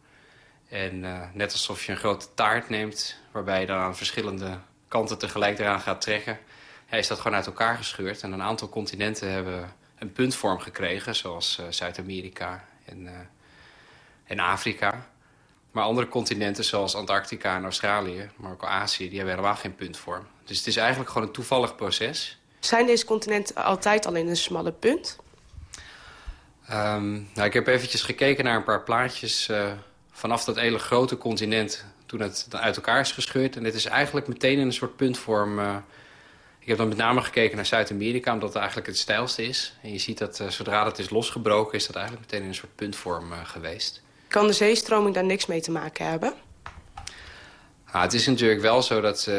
En uh, net alsof je een grote taart neemt, waarbij je dan aan verschillende kanten tegelijk eraan gaat trekken, is dat gewoon uit elkaar gescheurd. En een aantal continenten hebben een puntvorm gekregen, zoals uh, Zuid-Amerika en, en Afrika. Maar andere continenten zoals Antarctica en Australië, maar ook Azië... die hebben helemaal geen puntvorm. Dus het is eigenlijk gewoon een toevallig proces.
Zijn deze continenten altijd al in een smalle punt?
Um, nou, ik heb eventjes gekeken naar een paar plaatjes... Uh, vanaf dat hele grote continent toen het uit elkaar is gescheurd. En dit is eigenlijk meteen in een soort puntvorm... Uh, ik heb dan met name gekeken naar Zuid-Amerika, omdat het eigenlijk het stijlste is. En je ziet dat uh, zodra dat is losgebroken, is dat eigenlijk meteen in een soort puntvorm geweest.
Kan de zeestroming daar niks mee te maken hebben?
Het is natuurlijk wel zo dat... Uh,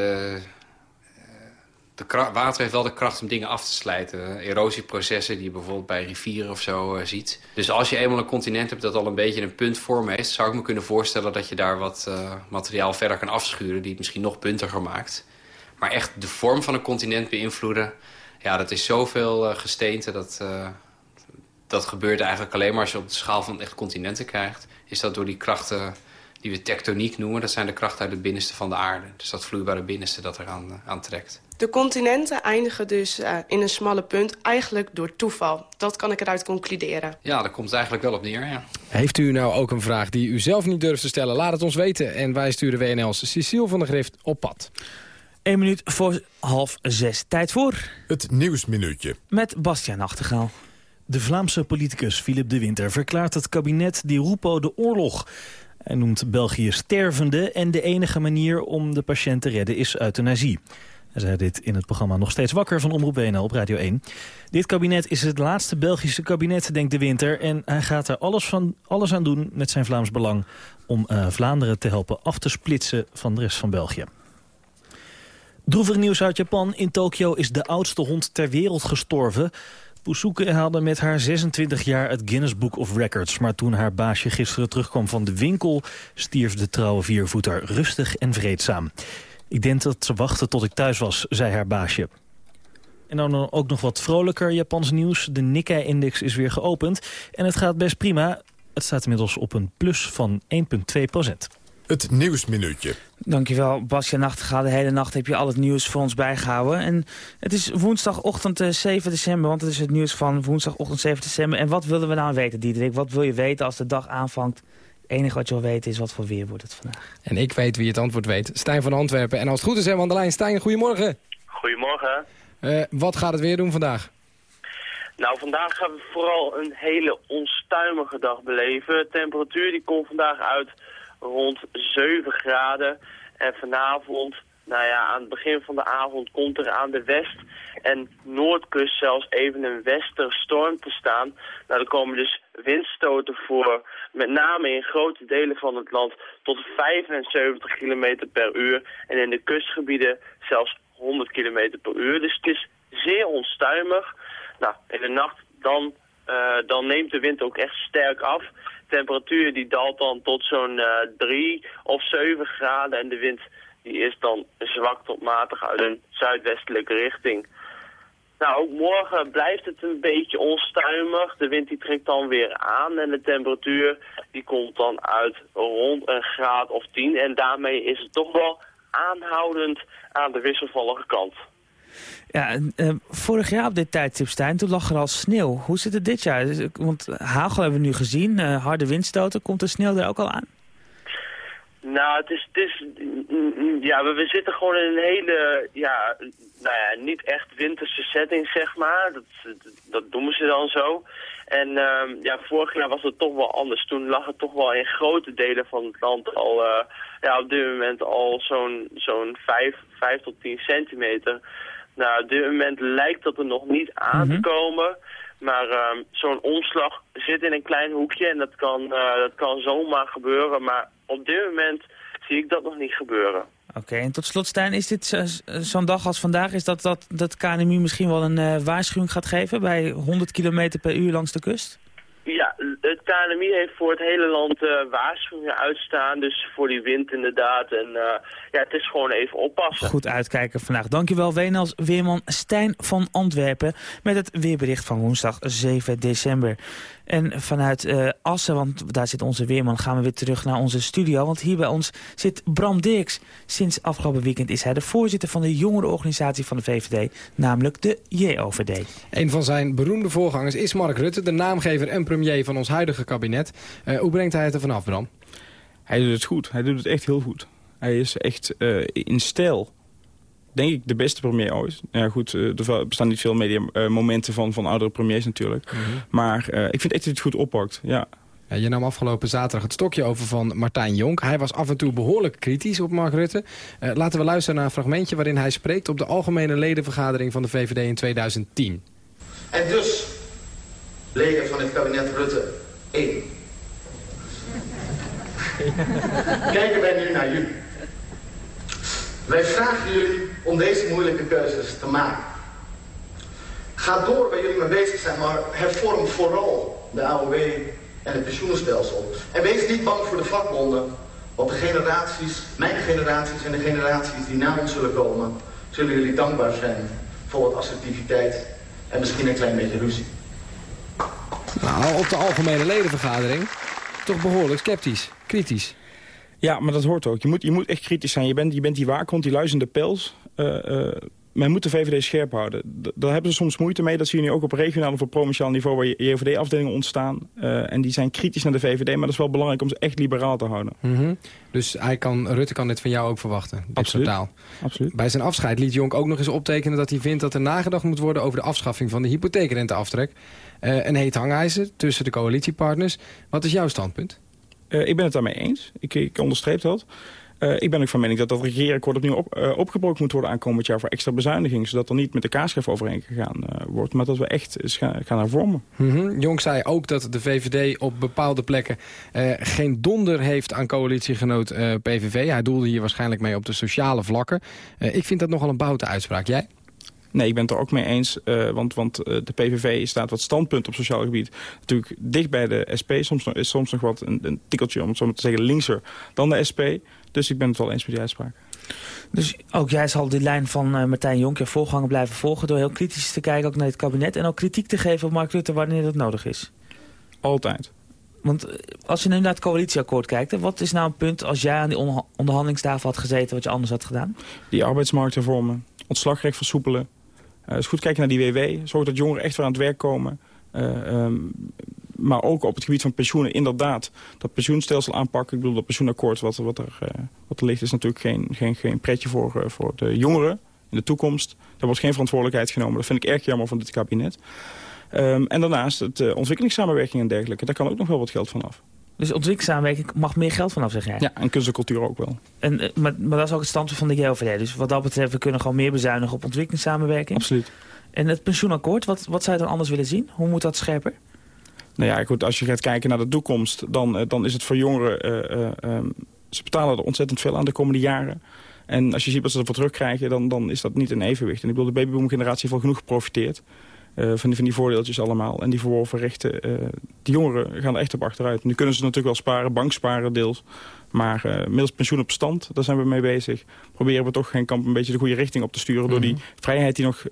de water heeft wel de kracht om dingen af te slijten. Erosieprocessen die je bijvoorbeeld bij rivieren of zo uh, ziet. Dus als je eenmaal een continent hebt dat al een beetje een puntvorm heeft... zou ik me kunnen voorstellen dat je daar wat uh, materiaal verder kan afschuren... die het misschien nog puntiger maakt. Maar echt de vorm van een continent beïnvloeden... ja, dat is zoveel gesteente dat dat gebeurt eigenlijk alleen maar als je op de schaal van echt continenten krijgt. Is dat door die krachten die we tektoniek noemen. Dat zijn de krachten uit het binnenste van de aarde. Dus dat vloeibare binnenste dat eraan uh, aan trekt.
De continenten eindigen dus uh, in een smalle punt eigenlijk door toeval. Dat kan ik eruit concluderen.
Ja, daar komt het eigenlijk wel op neer, ja.
Heeft u nou ook een vraag die u zelf niet durft te stellen? Laat het ons weten. En wij sturen WNL's Cecile van der Grift op pad.
1 minuut voor half zes. Tijd voor...
Het Nieuwsminuutje.
Met Bastiaan Nachtegaal.
De Vlaamse politicus Philip de Winter verklaart het kabinet Di Rupo de oorlog. Hij noemt België stervende en de enige manier om de patiënt te redden is euthanasie. Hij zei dit in het programma Nog Steeds Wakker van Omroep WNL op Radio 1. Dit kabinet is het laatste Belgische kabinet, denkt de Winter. En hij gaat er alles, van, alles aan doen met zijn Vlaams Belang... om uh, Vlaanderen te helpen af te splitsen van de rest van België. Droevig nieuws uit Japan. In Tokio is de oudste hond ter wereld gestorven. Poesoeke haalde met haar 26 jaar het Guinness Book of Records. Maar toen haar baasje gisteren terugkwam van de winkel... stierf de trouwe viervoeter rustig en vreedzaam. Ik denk dat ze wachtte tot ik thuis was, zei haar baasje.
En dan ook nog wat vrolijker Japans nieuws. De Nikkei-index is weer geopend. En het gaat best prima. Het staat inmiddels op een plus van 1,2 procent.
Het Nieuwsminuutje.
Dankjewel, Basje Nachtegaal. De hele nacht heb je al het nieuws voor ons bijgehouden. En het is woensdagochtend 7 december, want het is het nieuws van woensdagochtend 7 december. En wat willen we nou weten, Diederik? Wat wil je weten als de dag aanvangt? Het enige wat je wil weten is wat voor weer wordt het vandaag.
En ik weet wie het antwoord weet. Stijn van Antwerpen. En als het goed is, hebben we aan de lijn. Stijn, goedemorgen.
Goedemorgen.
Uh, wat gaat het weer doen vandaag?
Nou, vandaag gaan we vooral een hele onstuimige dag beleven. De temperatuur die komt vandaag uit rond 7 graden. En vanavond, nou ja, aan het begin van de avond komt er aan de west- en noordkust zelfs even een westerstorm te staan. Nou, er komen dus windstoten voor, met name in grote delen van het land, tot 75 km per uur. En in de kustgebieden zelfs 100 km per uur. Dus het is zeer onstuimig. Nou, in de nacht dan, uh, dan neemt de wind ook echt sterk af temperatuur die daalt dan tot zo'n uh, eh, 3 of 7 graden en de wind die is dan zwak tot matig uit een zuidwestelijke richting. Nou, ook morgen blijft het een beetje onstuimig. De wind die trekt dan weer aan en de temperatuur die komt dan uit rond een graad of 10. En daarmee is het toch wel aanhoudend aan de wisselvallige kant.
Ja, uh, vorig jaar op dit tijdstip, Stijn, toen lag er al sneeuw. Hoe zit het dit jaar? Want hagel hebben we nu gezien, uh, harde windstoten. Komt de sneeuw er ook al aan?
Nou, het is, het is ja, we, zitten gewoon in een hele, ja, nou ja, niet echt winterse setting, zeg maar. Dat, dat noemen ze dan zo. En uh, ja, vorig jaar was het toch wel anders. Toen lag het toch wel in grote delen van het land al, uh, ja, op dit moment al zo'n zo'n 5, 5 tot 10 centimeter. Nou, op dit moment lijkt dat er nog niet aan te mhm. komen. Maar uh, zo'n omslag zit in een klein hoekje en dat kan, uh, dat kan zomaar gebeuren. Maar op dit moment zie ik dat nog niet gebeuren.
Oké, en tot slot Stijn, is dit zo'n dag als vandaag... is dat, dat, dat KNMU misschien wel een uh, waarschuwing gaat geven... bij 100 km per uur langs de kust?
Ja, het KNMI heeft voor het hele land uh, waarschuwingen uitstaan. Dus voor die wind inderdaad. En uh, ja, het is gewoon even oppassen.
Goed uitkijken vandaag. Dankjewel Wenels Weerman Stijn van Antwerpen. Met het weerbericht van woensdag 7 december. En vanuit uh, Assen, want daar zit onze weerman, gaan we weer terug naar onze studio. Want hier bij ons zit Bram Dirks. Sinds afgelopen weekend is hij de voorzitter van de jongerenorganisatie van de VVD, namelijk de JOVD.
Een van zijn beroemde voorgangers is Mark Rutte, de naamgever en premier van ons huidige kabinet. Uh, hoe brengt hij het er vanaf, Bram?
Hij doet het goed. Hij doet het echt heel goed. Hij is echt uh, in stijl denk ik de beste premier ooit. Ja, goed, eh, er bestaan niet veel media uh, momenten van, van oudere premiers natuurlijk. Mhm. Maar uh, ik vind echt dat hij het goed oppakt, ja.
ja. Je nam afgelopen zaterdag het stokje over van Martijn Jonk. Hij was af en toe behoorlijk kritisch op Mark Rutte. laten we luisteren naar een fragmentje waarin hij spreekt... op de algemene ledenvergadering van de VVD in 2010.
En dus, leden van het kabinet Rutte 1... Kijken wij nu naar jullie. Wij vragen jullie om deze moeilijke keuzes te maken. Ga door waar jullie mee bezig zijn, maar hervorm vooral de AOW en het pensioenstelsel. En wees niet bang voor de vakbonden, want de generaties, mijn generaties en de generaties die na ons zullen komen, zullen jullie dankbaar zijn voor wat assertiviteit en misschien een klein beetje ruzie.
Nou, op de algemene ledenvergadering toch behoorlijk sceptisch, kritisch.
Ja, maar dat hoort ook. Je moet, je moet echt kritisch zijn. Je bent, je bent die waakhond, die luizende pels. Uh, uh, men moet de VVD scherp houden. daar hebben ze soms moeite mee. Dat zie je nu ook op regionaal of op provinciaal niveau... waar JVD-afdelingen ontstaan. Uh, en die zijn kritisch naar de VVD. Maar dat is wel belangrijk om ze echt liberaal te houden.
Mm -hmm. Dus hij kan, Rutte kan dit van jou ook verwachten?
Absoluut.
Totaal.
Absoluut.
Bij zijn afscheid liet Jonk ook nog eens optekenen... dat hij vindt dat er nagedacht moet worden... over de afschaffing van de hypotheekrenteaftrek. Een heet hangijzer tussen de coalitiepartners. Wat is jouw standpunt?
Uh, ik ben het daarmee eens. Ik, ik onderstreep dat. Uh, ik ben ook van mening dat dat regeerakkoord opnieuw op, uh, opgebroken moet worden aankomend jaar voor extra bezuiniging. Zodat er niet met de kaarschef overheen gegaan wordt, maar dat we echt gaan, gaan hervormen.
Mm -hmm. Jong zei ook dat de VVD op bepaalde plekken geen donder heeft aan coalitiegenoot PVV. Hij doelde hier waarschijnlijk mee op de sociale vlakken. ik vind dat nogal een boute uitspraak. Jij?
Nee, ik ben het er ook mee eens. Uh, want want uh, de PVV staat wat standpunt op sociaal gebied. Natuurlijk dicht bij de SP. Soms is soms nog wat een, een tikkeltje, om het zo maar te zeggen, linkser dan de SP. Dus ik ben het wel eens met die uitspraak.
Dus ook jij zal die lijn van uh, Martijn Jonk, je voorganger, blijven volgen... door heel kritisch te kijken ook naar het kabinet... en ook kritiek te geven op Mark Rutte wanneer dat nodig is.
Altijd.
Want eh, als je nu naar het coalitieakkoord kijkt... wat is nou een punt als jij aan die onderhandelingstafel had gezeten... wat je anders had gedaan?
Die arbeidsmarkthervormen, ontslagrecht versoepelen. Eens goed kijken naar die WW. Zorg dat jongeren echt weer aan het werk komen. Uh, um, maar ook op het gebied van pensioenen inderdaad dat pensioenstelsel aanpakken. Ik bedoel, dat pensioenakkoord wat, wat, er, uh, wat er ligt is natuurlijk geen, geen, geen pretje voor, voor de jongeren in de toekomst. Daar wordt geen verantwoordelijkheid genomen. Dat vind ik erg jammer van dit kabinet. Um, en daarnaast het uh, ontwikkelingssamenwerking en dergelijke. Daar kan ook nog wel wat geld van af.
Dus ontwikkelingssamenwerking mag meer geld vanaf, zeg jij?
Ja, en kunst en cultuur ook wel.
En, maar, maar dat is ook het standpunt van de JOVD. Dus wat dat betreft, we kunnen gewoon meer bezuinigen op ontwikkelingssamenwerking.
Absoluut.
En het pensioenakkoord, wat, wat zou je dan anders willen zien? Hoe moet dat scherper?
Nou ja, goed, als je gaat kijken naar de toekomst, dan, uh, dan is het voor jongeren... Uh, uh, um, ze betalen er ontzettend veel aan de komende jaren. En als je ziet wat ze ervoor terugkrijgen, dan, dan is dat niet in evenwicht. En ik bedoel, de babyboom-generatie heeft wel genoeg geprofiteerd. Uh, van, die, van die voordeeltjes allemaal. En die verworven rechten, uh, die jongeren gaan er echt op achteruit. Nu kunnen ze natuurlijk wel sparen, banksparen deels. Maar uh, middels pensioen op stand, daar zijn we mee bezig. Proberen we toch geen kamp een beetje de goede richting op te sturen... Mm -hmm. door die vrijheid die nog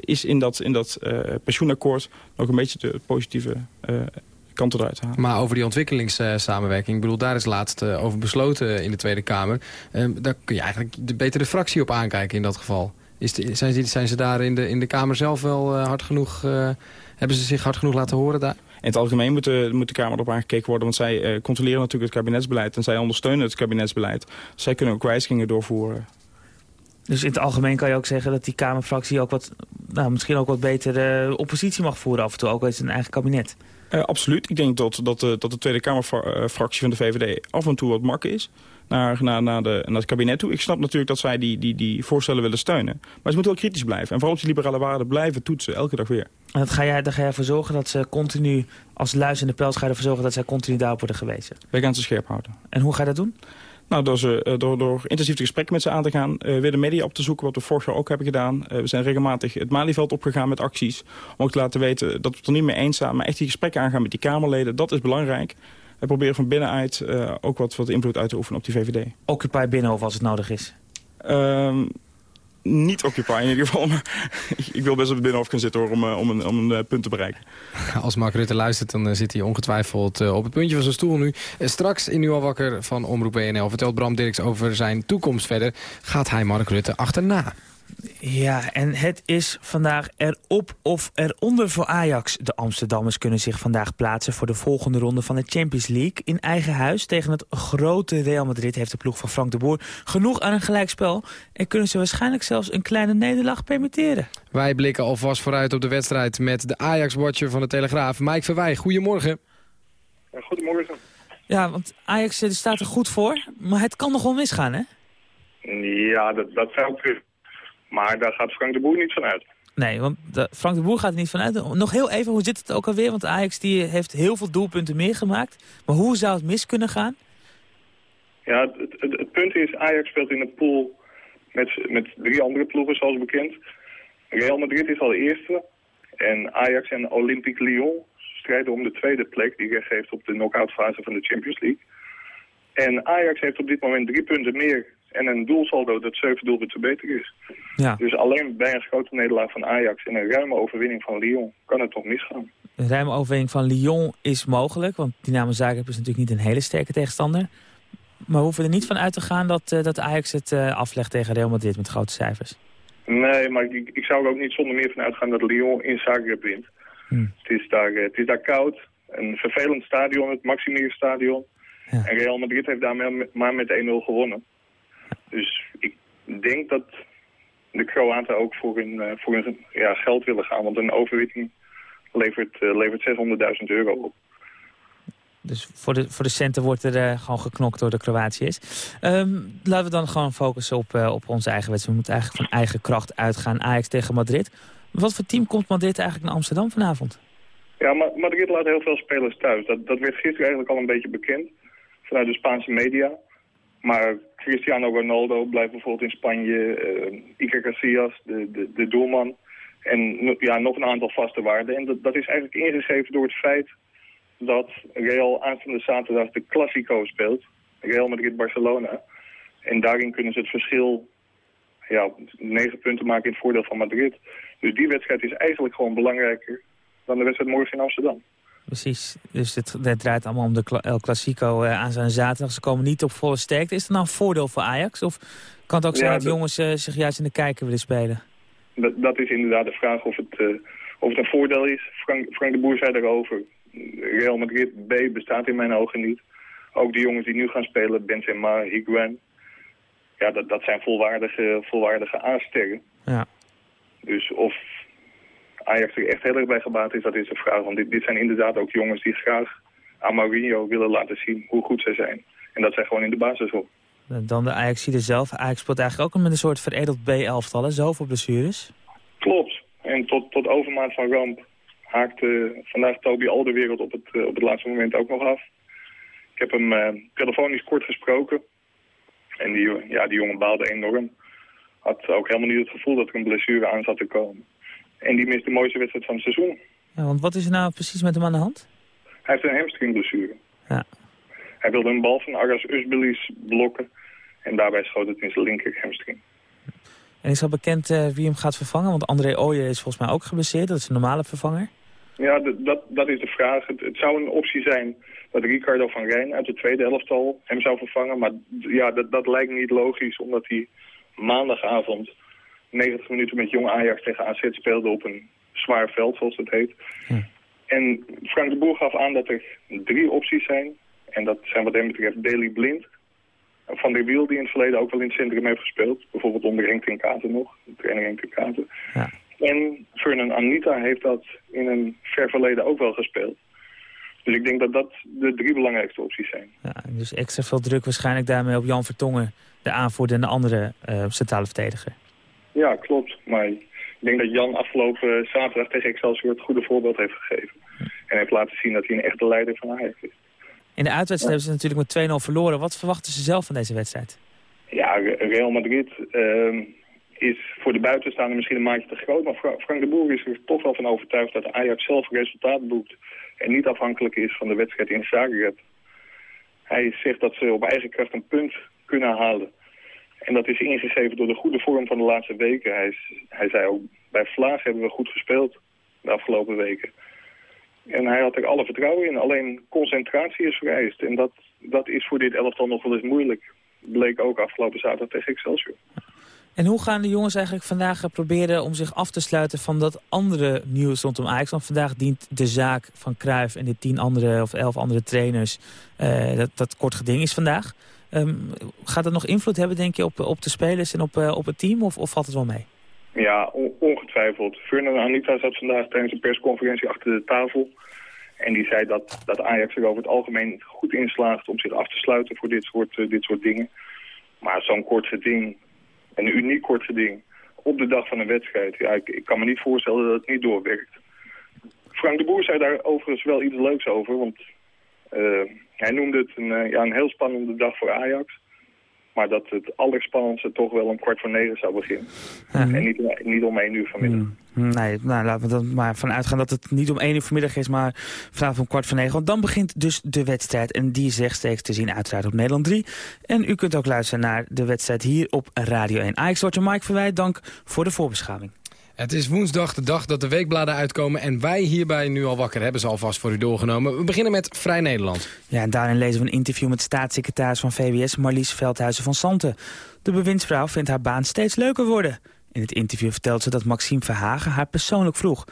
is in dat, in dat pensioenakkoord... nog een beetje de positieve kant eruit te halen.
Maar over die ontwikkelingssamenwerking, ik bedoel, daar is laatst over besloten in de Tweede Kamer. daar kun je eigenlijk de betere fractie op aankijken in dat geval. Is de, zijn, ze, zijn ze daar in de, in de Kamer zelf wel uh, hard genoeg... Uh, hebben ze zich hard genoeg laten horen daar?
In het algemeen moet de, moet de Kamer erop aangekeken worden. Want zij uh, controleren natuurlijk het kabinetsbeleid. En zij ondersteunen het kabinetsbeleid. Zij kunnen ook wijzigingen doorvoeren.
Dus in het algemeen kan je ook zeggen dat die Kamerfractie ook wat... Nou, misschien ook wat beter oppositie mag voeren af en toe. Ook uit zijn eigen kabinet.
Uh, absoluut. Ik denk dat, dat, de, dat de Tweede Kamerfractie van de VVD af en toe wat mak is. Naar, naar, naar, de, naar het kabinet toe. Ik snap natuurlijk dat zij die, die, die voorstellen willen steunen. Maar ze moeten wel kritisch blijven. En vooral op die liberale waarden blijven toetsen, elke dag weer.
En dat ga jij, daar ga jij voor zorgen dat ze continu, als luis in de pels ga je ervoor zorgen dat zij continu daarop worden gewezen?
Wij gaan ze scherp houden.
En hoe ga je dat doen?
Nou, door, ze, door, door intensief de gesprekken met ze aan te gaan, uh, weer de media op te zoeken, wat we vorig jaar ook hebben gedaan. Uh, we zijn regelmatig het Malieveld opgegaan met acties, om ook te laten weten dat we het er niet mee eens zijn, maar echt die gesprekken aangaan met die Kamerleden, dat is belangrijk. We proberen van binnenuit uh, ook wat, wat invloed uit te oefenen op die VVD.
Occupy Binnenhof als het nodig is?
Um, niet Occupy in ieder geval, maar ik wil best op het Binnenhof kunnen zitten hoor, om, om, een, om een punt te bereiken.
Als Mark Rutte luistert, dan zit hij ongetwijfeld op het puntje van zijn stoel nu. Straks in Nu al wakker van Omroep BNL vertelt Bram Dirks over zijn toekomst verder. Gaat hij Mark Rutte achterna?
Ja, en het is vandaag erop of eronder voor Ajax. De Amsterdammers kunnen zich vandaag plaatsen voor de volgende ronde van de Champions League. In eigen huis tegen het grote Real Madrid heeft de ploeg van Frank de Boer genoeg aan een gelijkspel. En kunnen ze waarschijnlijk zelfs een kleine nederlaag permitteren.
Wij blikken alvast vooruit op de wedstrijd met de Ajax-watcher van de Telegraaf. Mike Verwij, goedemorgen.
Ja, goedemorgen.
Ja, want Ajax staat er goed voor, maar het kan nog wel misgaan, hè?
Ja, dat, dat zou kunnen. Maar daar gaat Frank de Boer niet van uit.
Nee, want de, Frank de Boer gaat er niet van uit. Nog heel even, hoe zit het ook alweer? Want Ajax die heeft heel veel doelpunten meer gemaakt. Maar hoe zou het mis kunnen gaan?
Ja, het, het, het punt is, Ajax speelt in een pool met, met drie andere ploegen, zoals bekend. Real Madrid is al eerste. En Ajax en Olympique Lyon strijden om de tweede plek die recht heeft op de knock-out fase van de Champions League. En Ajax heeft op dit moment drie punten meer en een doelsaldo dat zeven doelpunten beter is.
Ja.
Dus alleen bij een grote nederlaag van Ajax en een ruime overwinning van Lyon kan het toch misgaan.
Een ruime overwinning van Lyon is mogelijk, want Dynamo Zagreb is natuurlijk niet een hele sterke tegenstander. Maar we hoeven er niet van uit te gaan dat, uh, dat Ajax het uh, aflegt tegen Real Madrid met grote cijfers.
Nee, maar ik, ik zou er ook niet zonder meer van uitgaan dat Lyon in Zagreb wint.
Hmm.
Het, is daar, uh, het is daar koud, een vervelend stadion, het Maximilian Stadion.
Ja.
En Real Madrid heeft daar maar met 1-0 gewonnen. Dus ik denk dat de Kroaten ook voor hun, uh, voor hun ja, geld willen gaan. Want een overwinning levert, uh, levert 600.000 euro op.
Dus voor de, voor de centen wordt er uh, gewoon geknokt door de Kroatiërs. Um, laten we dan gewoon focussen op, op onze eigen wedstrijd. We moeten eigenlijk van eigen kracht uitgaan. Ajax tegen Madrid. Wat voor team komt Madrid eigenlijk naar Amsterdam vanavond?
Ja, maar Madrid laat heel veel spelers thuis. Dat, dat werd gisteren eigenlijk al een beetje bekend. Vanuit de Spaanse media. Maar Cristiano Ronaldo blijft bijvoorbeeld in Spanje. Uh, Iker Casillas, de, de, de doelman. En ja, nog een aantal vaste waarden. En dat, dat is eigenlijk ingegeven door het feit dat Real aanstaande zaterdag de Classico speelt. Real Madrid-Barcelona. En daarin kunnen ze het verschil, ja, negen punten maken in het voordeel van Madrid. Dus die wedstrijd is eigenlijk gewoon belangrijker dan de wedstrijd morgen in Amsterdam.
Precies, dus het, het draait allemaal om de El Clasico eh, aan zijn zaterdag. Ze komen niet op volle sterkte. Is dat nou een voordeel voor Ajax? Of kan het ook zijn
Ja,
dat
dat-
jongens eh, zich juist in de kijker willen spelen?
Dat, dat is inderdaad de vraag of het, eh, of het een voordeel is. Frank, Frank de Boer zei daarover. Real Madrid B bestaat in mijn ogen niet. Ook de jongens die nu gaan spelen, Benzema, Higuain. Ja, dat, dat zijn volwaardige, volwaardige A-sterren.
Ja.
Dus of Ajax er echt heel erg bij gebaat is, dat is de vraag. Want dit, dit zijn inderdaad ook jongens die graag aan Mourinho willen laten zien hoe goed zij zijn. En dat zijn gewoon in de basis op.
Dan de Ajax er zelf. Ajax speelt eigenlijk ook met een soort veredeld B-elftal. hè? Zoveel blessures.
Klopt. En tot, tot overmaat van ramp haakte vandaag Toby Alderwereld op het, eh, op het laatste moment ook nog af. Ik heb hem eh, telefonisch kort gesproken. En die, ja, die jongen baalde enorm. Had ook helemaal niet het gevoel dat er een blessure aan zat te komen. En die mist de mooiste wedstrijd van het seizoen.
Ja, want wat is er nou precies met hem aan de hand?
Hij heeft een hamstringblessure.
Ja.
Hij wilde een bal van Aras Usbelis blokken. En daarbij schoot het in zijn linker hamstring.
En is al bekend eh, wie hem gaat vervangen? Want André Ooyen is volgens mij ook geblesseerd. Dat is een normale vervanger.
Ja, dat, dat is de vraag. Het, het zou een optie zijn dat Ricardo van Rijn uit de tweede elftal hem zou vervangen. Maar ja, dat, dat lijkt niet logisch, omdat hij maandagavond 90 minuten met jong Ajax tegen AZ speelde op een zwaar veld, zoals het heet. En Frank de Boer gaf aan dat er drie opties zijn. En dat zijn wat hem betreft Daley Blind, Van der Wiel, die in het verleden ook wel in het centrum heeft gespeeld. Bijvoorbeeld onder Henk ten Katen nog, de trainer Henk ten Katen. En Vernon Anita heeft dat in een ver verleden ook wel gespeeld. Dus ik denk dat dat de drie belangrijkste opties zijn.
Ja, dus extra veel druk waarschijnlijk daarmee op Jan Vertongen. De aanvoerder en de andere eh, centrale verdediger.
Ja, klopt. Maar ik denk dat Jan afgelopen zaterdag tegen Excelsior het goede voorbeeld heeft gegeven. En heeft laten zien dat hij een echte leider van Ajax is.
In de uitwedstrijd hebben ze natuurlijk met 2-0 verloren. Wat verwachten ze zelf van deze wedstrijd?
Ja, Real Madrid ehm, is voor de buitenstaander misschien een maatje te groot. Maar Fra- Frank de Boer is er toch wel van overtuigd dat Ajax zelf resultaat boekt. En niet afhankelijk is van de wedstrijd in Zagreb. Hij zegt dat ze op eigen kracht een punt kunnen halen. En dat is ingegeven door de goede vorm van de laatste weken. Hij, hij zei ook, bij Vlaag hebben we goed gespeeld de afgelopen weken. En hij had er alle vertrouwen in. Alleen concentratie is vereist. En dat, dat is voor dit elftal nog wel eens moeilijk. Bleek ook afgelopen zaterdag tegen Excelsior.
En hoe gaan de jongens eigenlijk vandaag proberen om zich af te sluiten van dat andere nieuws rondom Ajax? Want vandaag dient de zaak van Cruijff en de tien andere of elf andere trainers. eh, dat, dat kort geding is vandaag. Ehm, gaat dat nog invloed hebben, denk je, op, op de spelers en op, eh, op het team? Of, of valt het wel mee?
Ja, on- ongetwijfeld. Fernand Anita zat vandaag tijdens een persconferentie achter de tafel. En die zei dat, dat Ajax er over het algemeen goed in slaagt om zich af te sluiten voor dit soort, eh, dit soort dingen. Maar zo'n kort geding, een uniek kort geding, op de dag van een wedstrijd, ja, ik, ik kan me niet voorstellen dat het niet doorwerkt. Frank de Boer zei daar overigens wel iets leuks over, want hij noemde het een, eh, ja, een heel spannende dag voor Ajax. Maar dat het allerspannendste toch wel om kwart voor negen zou beginnen. En niet, niet om één uur vanmiddag.
Nee, nou, laten we er maar van uitgaan dat het niet om 1 uur vanmiddag is, maar vanavond om kwart voor negen. Want dan begint dus de wedstrijd en die is rechtstreeks te zien uiteraard op Nederland 3. En u kunt ook luisteren naar de wedstrijd hier op Radio 1. Ajax wordt Mike Verwij, dank voor de voorbeschouwing.
Het is woensdag, de dag dat de weekbladen uitkomen... en wij hierbij nu al wakker hebben ze alvast voor u doorgenomen. We beginnen met Vrij Nederland.
Ja, en daarin lezen we een interview met staatssecretaris van VWS Marlies Veldhuizen van Santen. De bewindsvrouw vindt haar baan steeds leuker worden. In het interview vertelt ze dat Maxime Verhagen haar persoonlijk vroeg.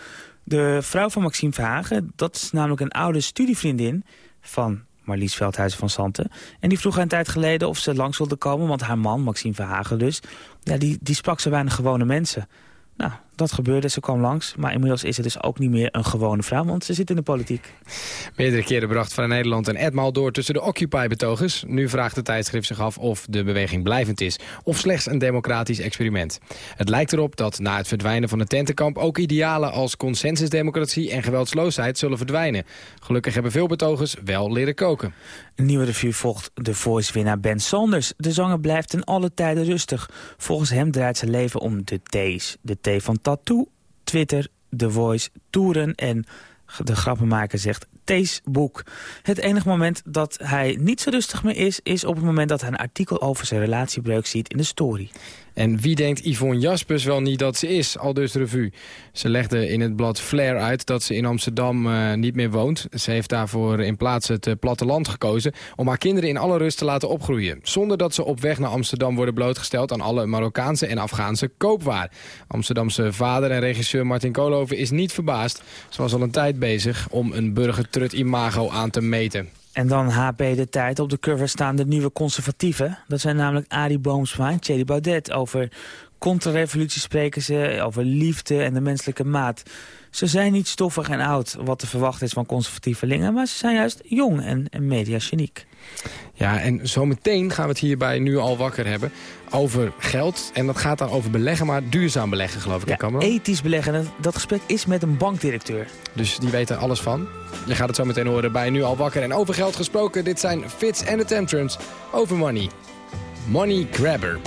De vrouw van Maxime Verhagen, dat is namelijk een oude studievriendin van Marlies Veldhuizen van Santen. En die vroeg een tijd geleden of ze langs wilde komen, want haar man, Maxime Verhagen dus, ja, die, die sprak zo weinig gewone mensen. Nou, dat gebeurde, ze kwam langs. Maar inmiddels is ze dus ook niet meer een gewone vrouw, want ze zit in de politiek.
Meerdere keren bracht Vrij Nederland en etmaal door tussen de Occupy-betogers. Nu vraagt de tijdschrift zich af of de beweging blijvend is... of slechts een democratisch experiment. Het lijkt erop dat na het verdwijnen van het tentenkamp... ook idealen als consensusdemocratie en geweldsloosheid zullen verdwijnen. Gelukkig hebben veel betogers wel leren koken.
Een nieuwe review volgt de Voice-winnaar Ben Sanders. De zanger blijft in alle tijden rustig. Volgens hem draait zijn leven om de T's. De T van tattoo, Twitter, The Voice, toeren en De grappenmaker zegt boek. Het enige moment dat hij niet zo rustig meer is... is op het moment dat hij een artikel over zijn relatiebreuk ziet in de story.
En wie denkt Yvonne Jaspers wel niet dat ze is, al dus revue. Ze legde in het blad Flair uit dat ze in Amsterdam uh, niet meer woont. Ze heeft daarvoor in plaats het uh, platteland gekozen... om haar kinderen in alle rust te laten opgroeien. Zonder dat ze op weg naar Amsterdam worden blootgesteld... aan alle Marokkaanse en Afghaanse koopwaar. Amsterdamse vader en regisseur Martin Koolhoven is niet verbaasd. Ze was al een tijd bezig om een burgertrut imago aan te meten.
En dan HP De Tijd. Op de cover staan de nieuwe conservatieven. Dat zijn namelijk Arie Boomsma en Thierry Baudet. Over contra-revolutie spreken ze, over liefde en de menselijke maat. Ze zijn niet stoffig en oud, wat te verwachten is van conservatievelingen... maar ze zijn juist jong en, en mediageniek.
Ja, en zometeen gaan we het hierbij nu al wakker hebben over geld. En dat gaat dan over beleggen, maar duurzaam beleggen, geloof ik.
Ja, ethisch beleggen. Dat gesprek is met een bankdirecteur.
Dus die weet er alles van. Je gaat het zo meteen horen bij Nu Al Wakker. En over geld gesproken, dit zijn Fits en de Tantrums over money. Money Grabber.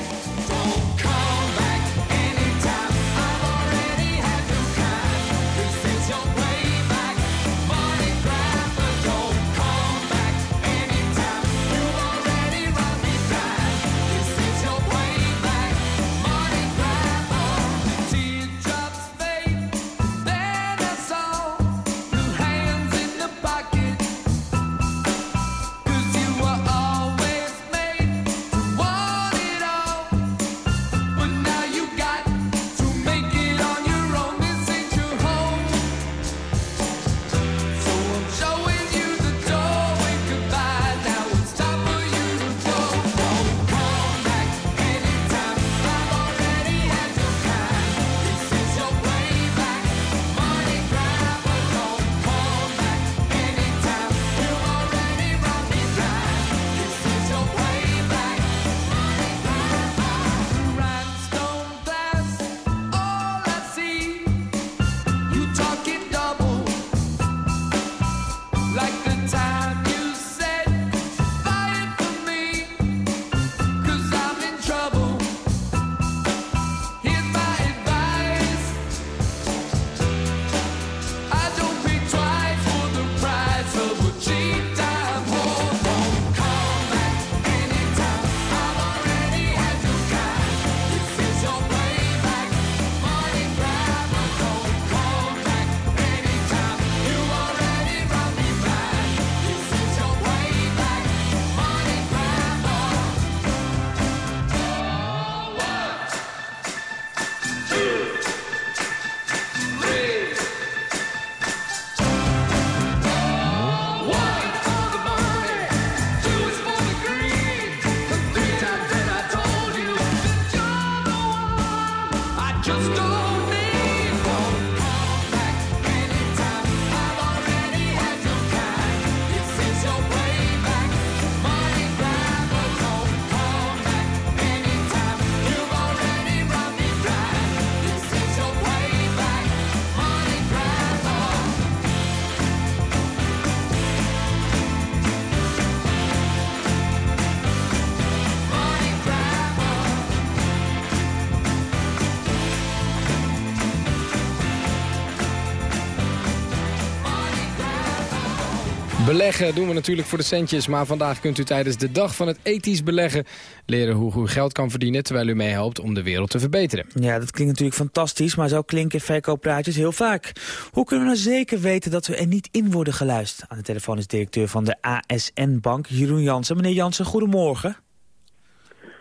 Beleggen doen we natuurlijk voor de centjes, maar vandaag kunt u tijdens de dag van het ethisch beleggen leren hoe u geld kan verdienen terwijl u meehelpt om de wereld te verbeteren.
Ja, dat klinkt natuurlijk fantastisch, maar zo klinken verkooppraatjes heel vaak. Hoe kunnen we nou zeker weten dat we er niet in worden geluisterd? Aan de telefoon is directeur van de ASN-bank, Jeroen Jansen. Meneer Jansen, goedemorgen.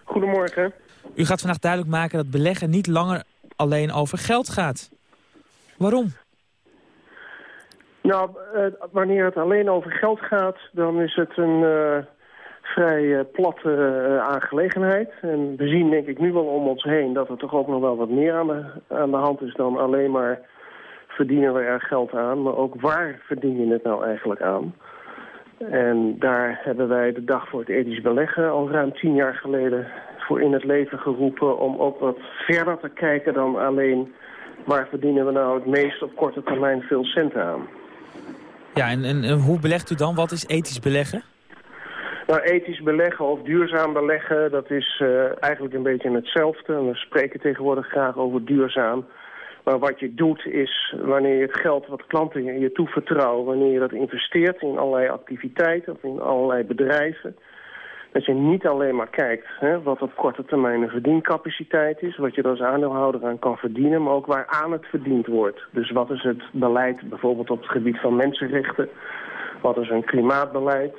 Goedemorgen.
U gaat vandaag duidelijk maken dat beleggen niet langer alleen over geld gaat. Waarom?
Nou, wanneer het alleen over geld gaat, dan is het een uh, vrij uh, platte aangelegenheid. En we zien denk ik nu wel om ons heen dat er toch ook nog wel wat meer aan de, aan de hand is dan alleen maar verdienen we er geld aan. Maar ook waar verdien je het nou eigenlijk aan? En daar hebben wij de dag voor het ethisch beleggen al ruim tien jaar geleden voor in het leven geroepen om ook wat verder te kijken dan alleen waar verdienen we nou het meest op korte termijn veel centen aan.
Ja, en, hoe belegt u dan? Wat is ethisch beleggen?
Nou, ethisch beleggen of duurzaam beleggen, dat is uh, eigenlijk een beetje hetzelfde. We spreken tegenwoordig graag over duurzaam. Maar wat je doet is, wanneer je het geld wat klanten je toevertrouwen... wanneer je dat investeert in allerlei activiteiten of in allerlei bedrijven... dat je niet alleen maar kijkt hè, wat op korte termijn een verdiencapaciteit is... wat je er als aandeelhouder aan kan verdienen, maar ook waaraan het verdiend wordt. Dus wat is het beleid bijvoorbeeld op het gebied van mensenrechten... wat is een klimaatbeleid...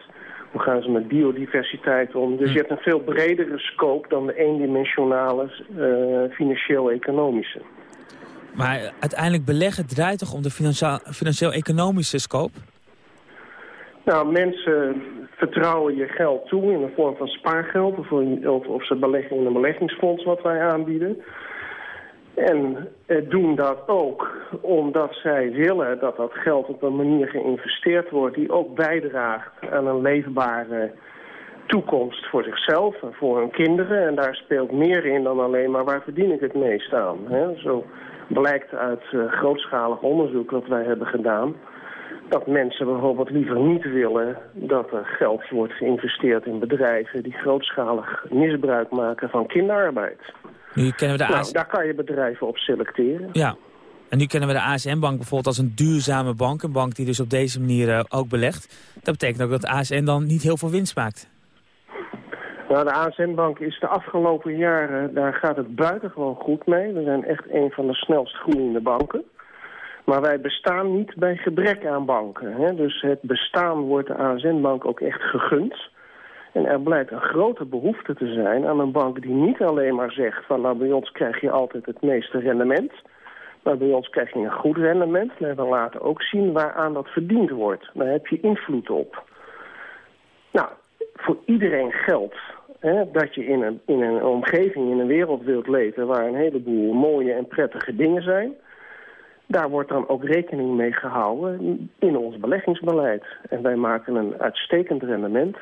Hoe gaan ze met biodiversiteit om? Dus je hebt een veel bredere scope dan de eendimensionale uh, financieel-economische.
Maar uiteindelijk beleggen draait toch om de financieel-economische scope?
Nou, mensen vertrouwen je geld toe in de vorm van spaargeld... of, of, ze beleggen in een beleggingsfonds wat wij aanbieden. En eh, doen dat ook omdat zij willen dat dat geld op een manier geïnvesteerd wordt... die ook bijdraagt aan een leefbare toekomst voor zichzelf en voor hun kinderen. En daar speelt meer in dan alleen maar waar verdien ik het meest aan. Hè? Zo blijkt uit uh, grootschalig onderzoek dat wij hebben gedaan... dat mensen bijvoorbeeld liever niet willen dat er geld wordt geïnvesteerd in bedrijven... die grootschalig misbruik maken van kinderarbeid.
Nu kennen we de
nou, daar kan je bedrijven op selecteren.
Ja, en nu kennen we de ASN-bank bijvoorbeeld als een duurzame bank. Een bank die dus op deze manier uh, ook belegt. Dat betekent ook dat de ASN dan niet heel veel winst maakt.
Nou, de ASN-bank is de afgelopen jaren, daar gaat het buitengewoon goed mee. We zijn echt een van de snelst groeiende banken. Maar wij bestaan niet bij gebrek aan banken. Hè? Dus het bestaan wordt de ASN-bank ook echt gegund. En er blijkt een grote behoefte te zijn aan een bank die niet alleen maar zegt... van nou bij ons krijg je altijd het meeste rendement... maar bij ons krijg je een goed rendement. Maar we laten ook zien waaraan dat verdiend wordt. Daar heb je invloed op. Nou, voor iedereen geldt hè, dat je in een, in een omgeving, in een wereld wilt leven... waar een heleboel mooie en prettige dingen zijn... Daar wordt dan ook rekening mee gehouden in ons beleggingsbeleid. En wij maken een uitstekend rendement.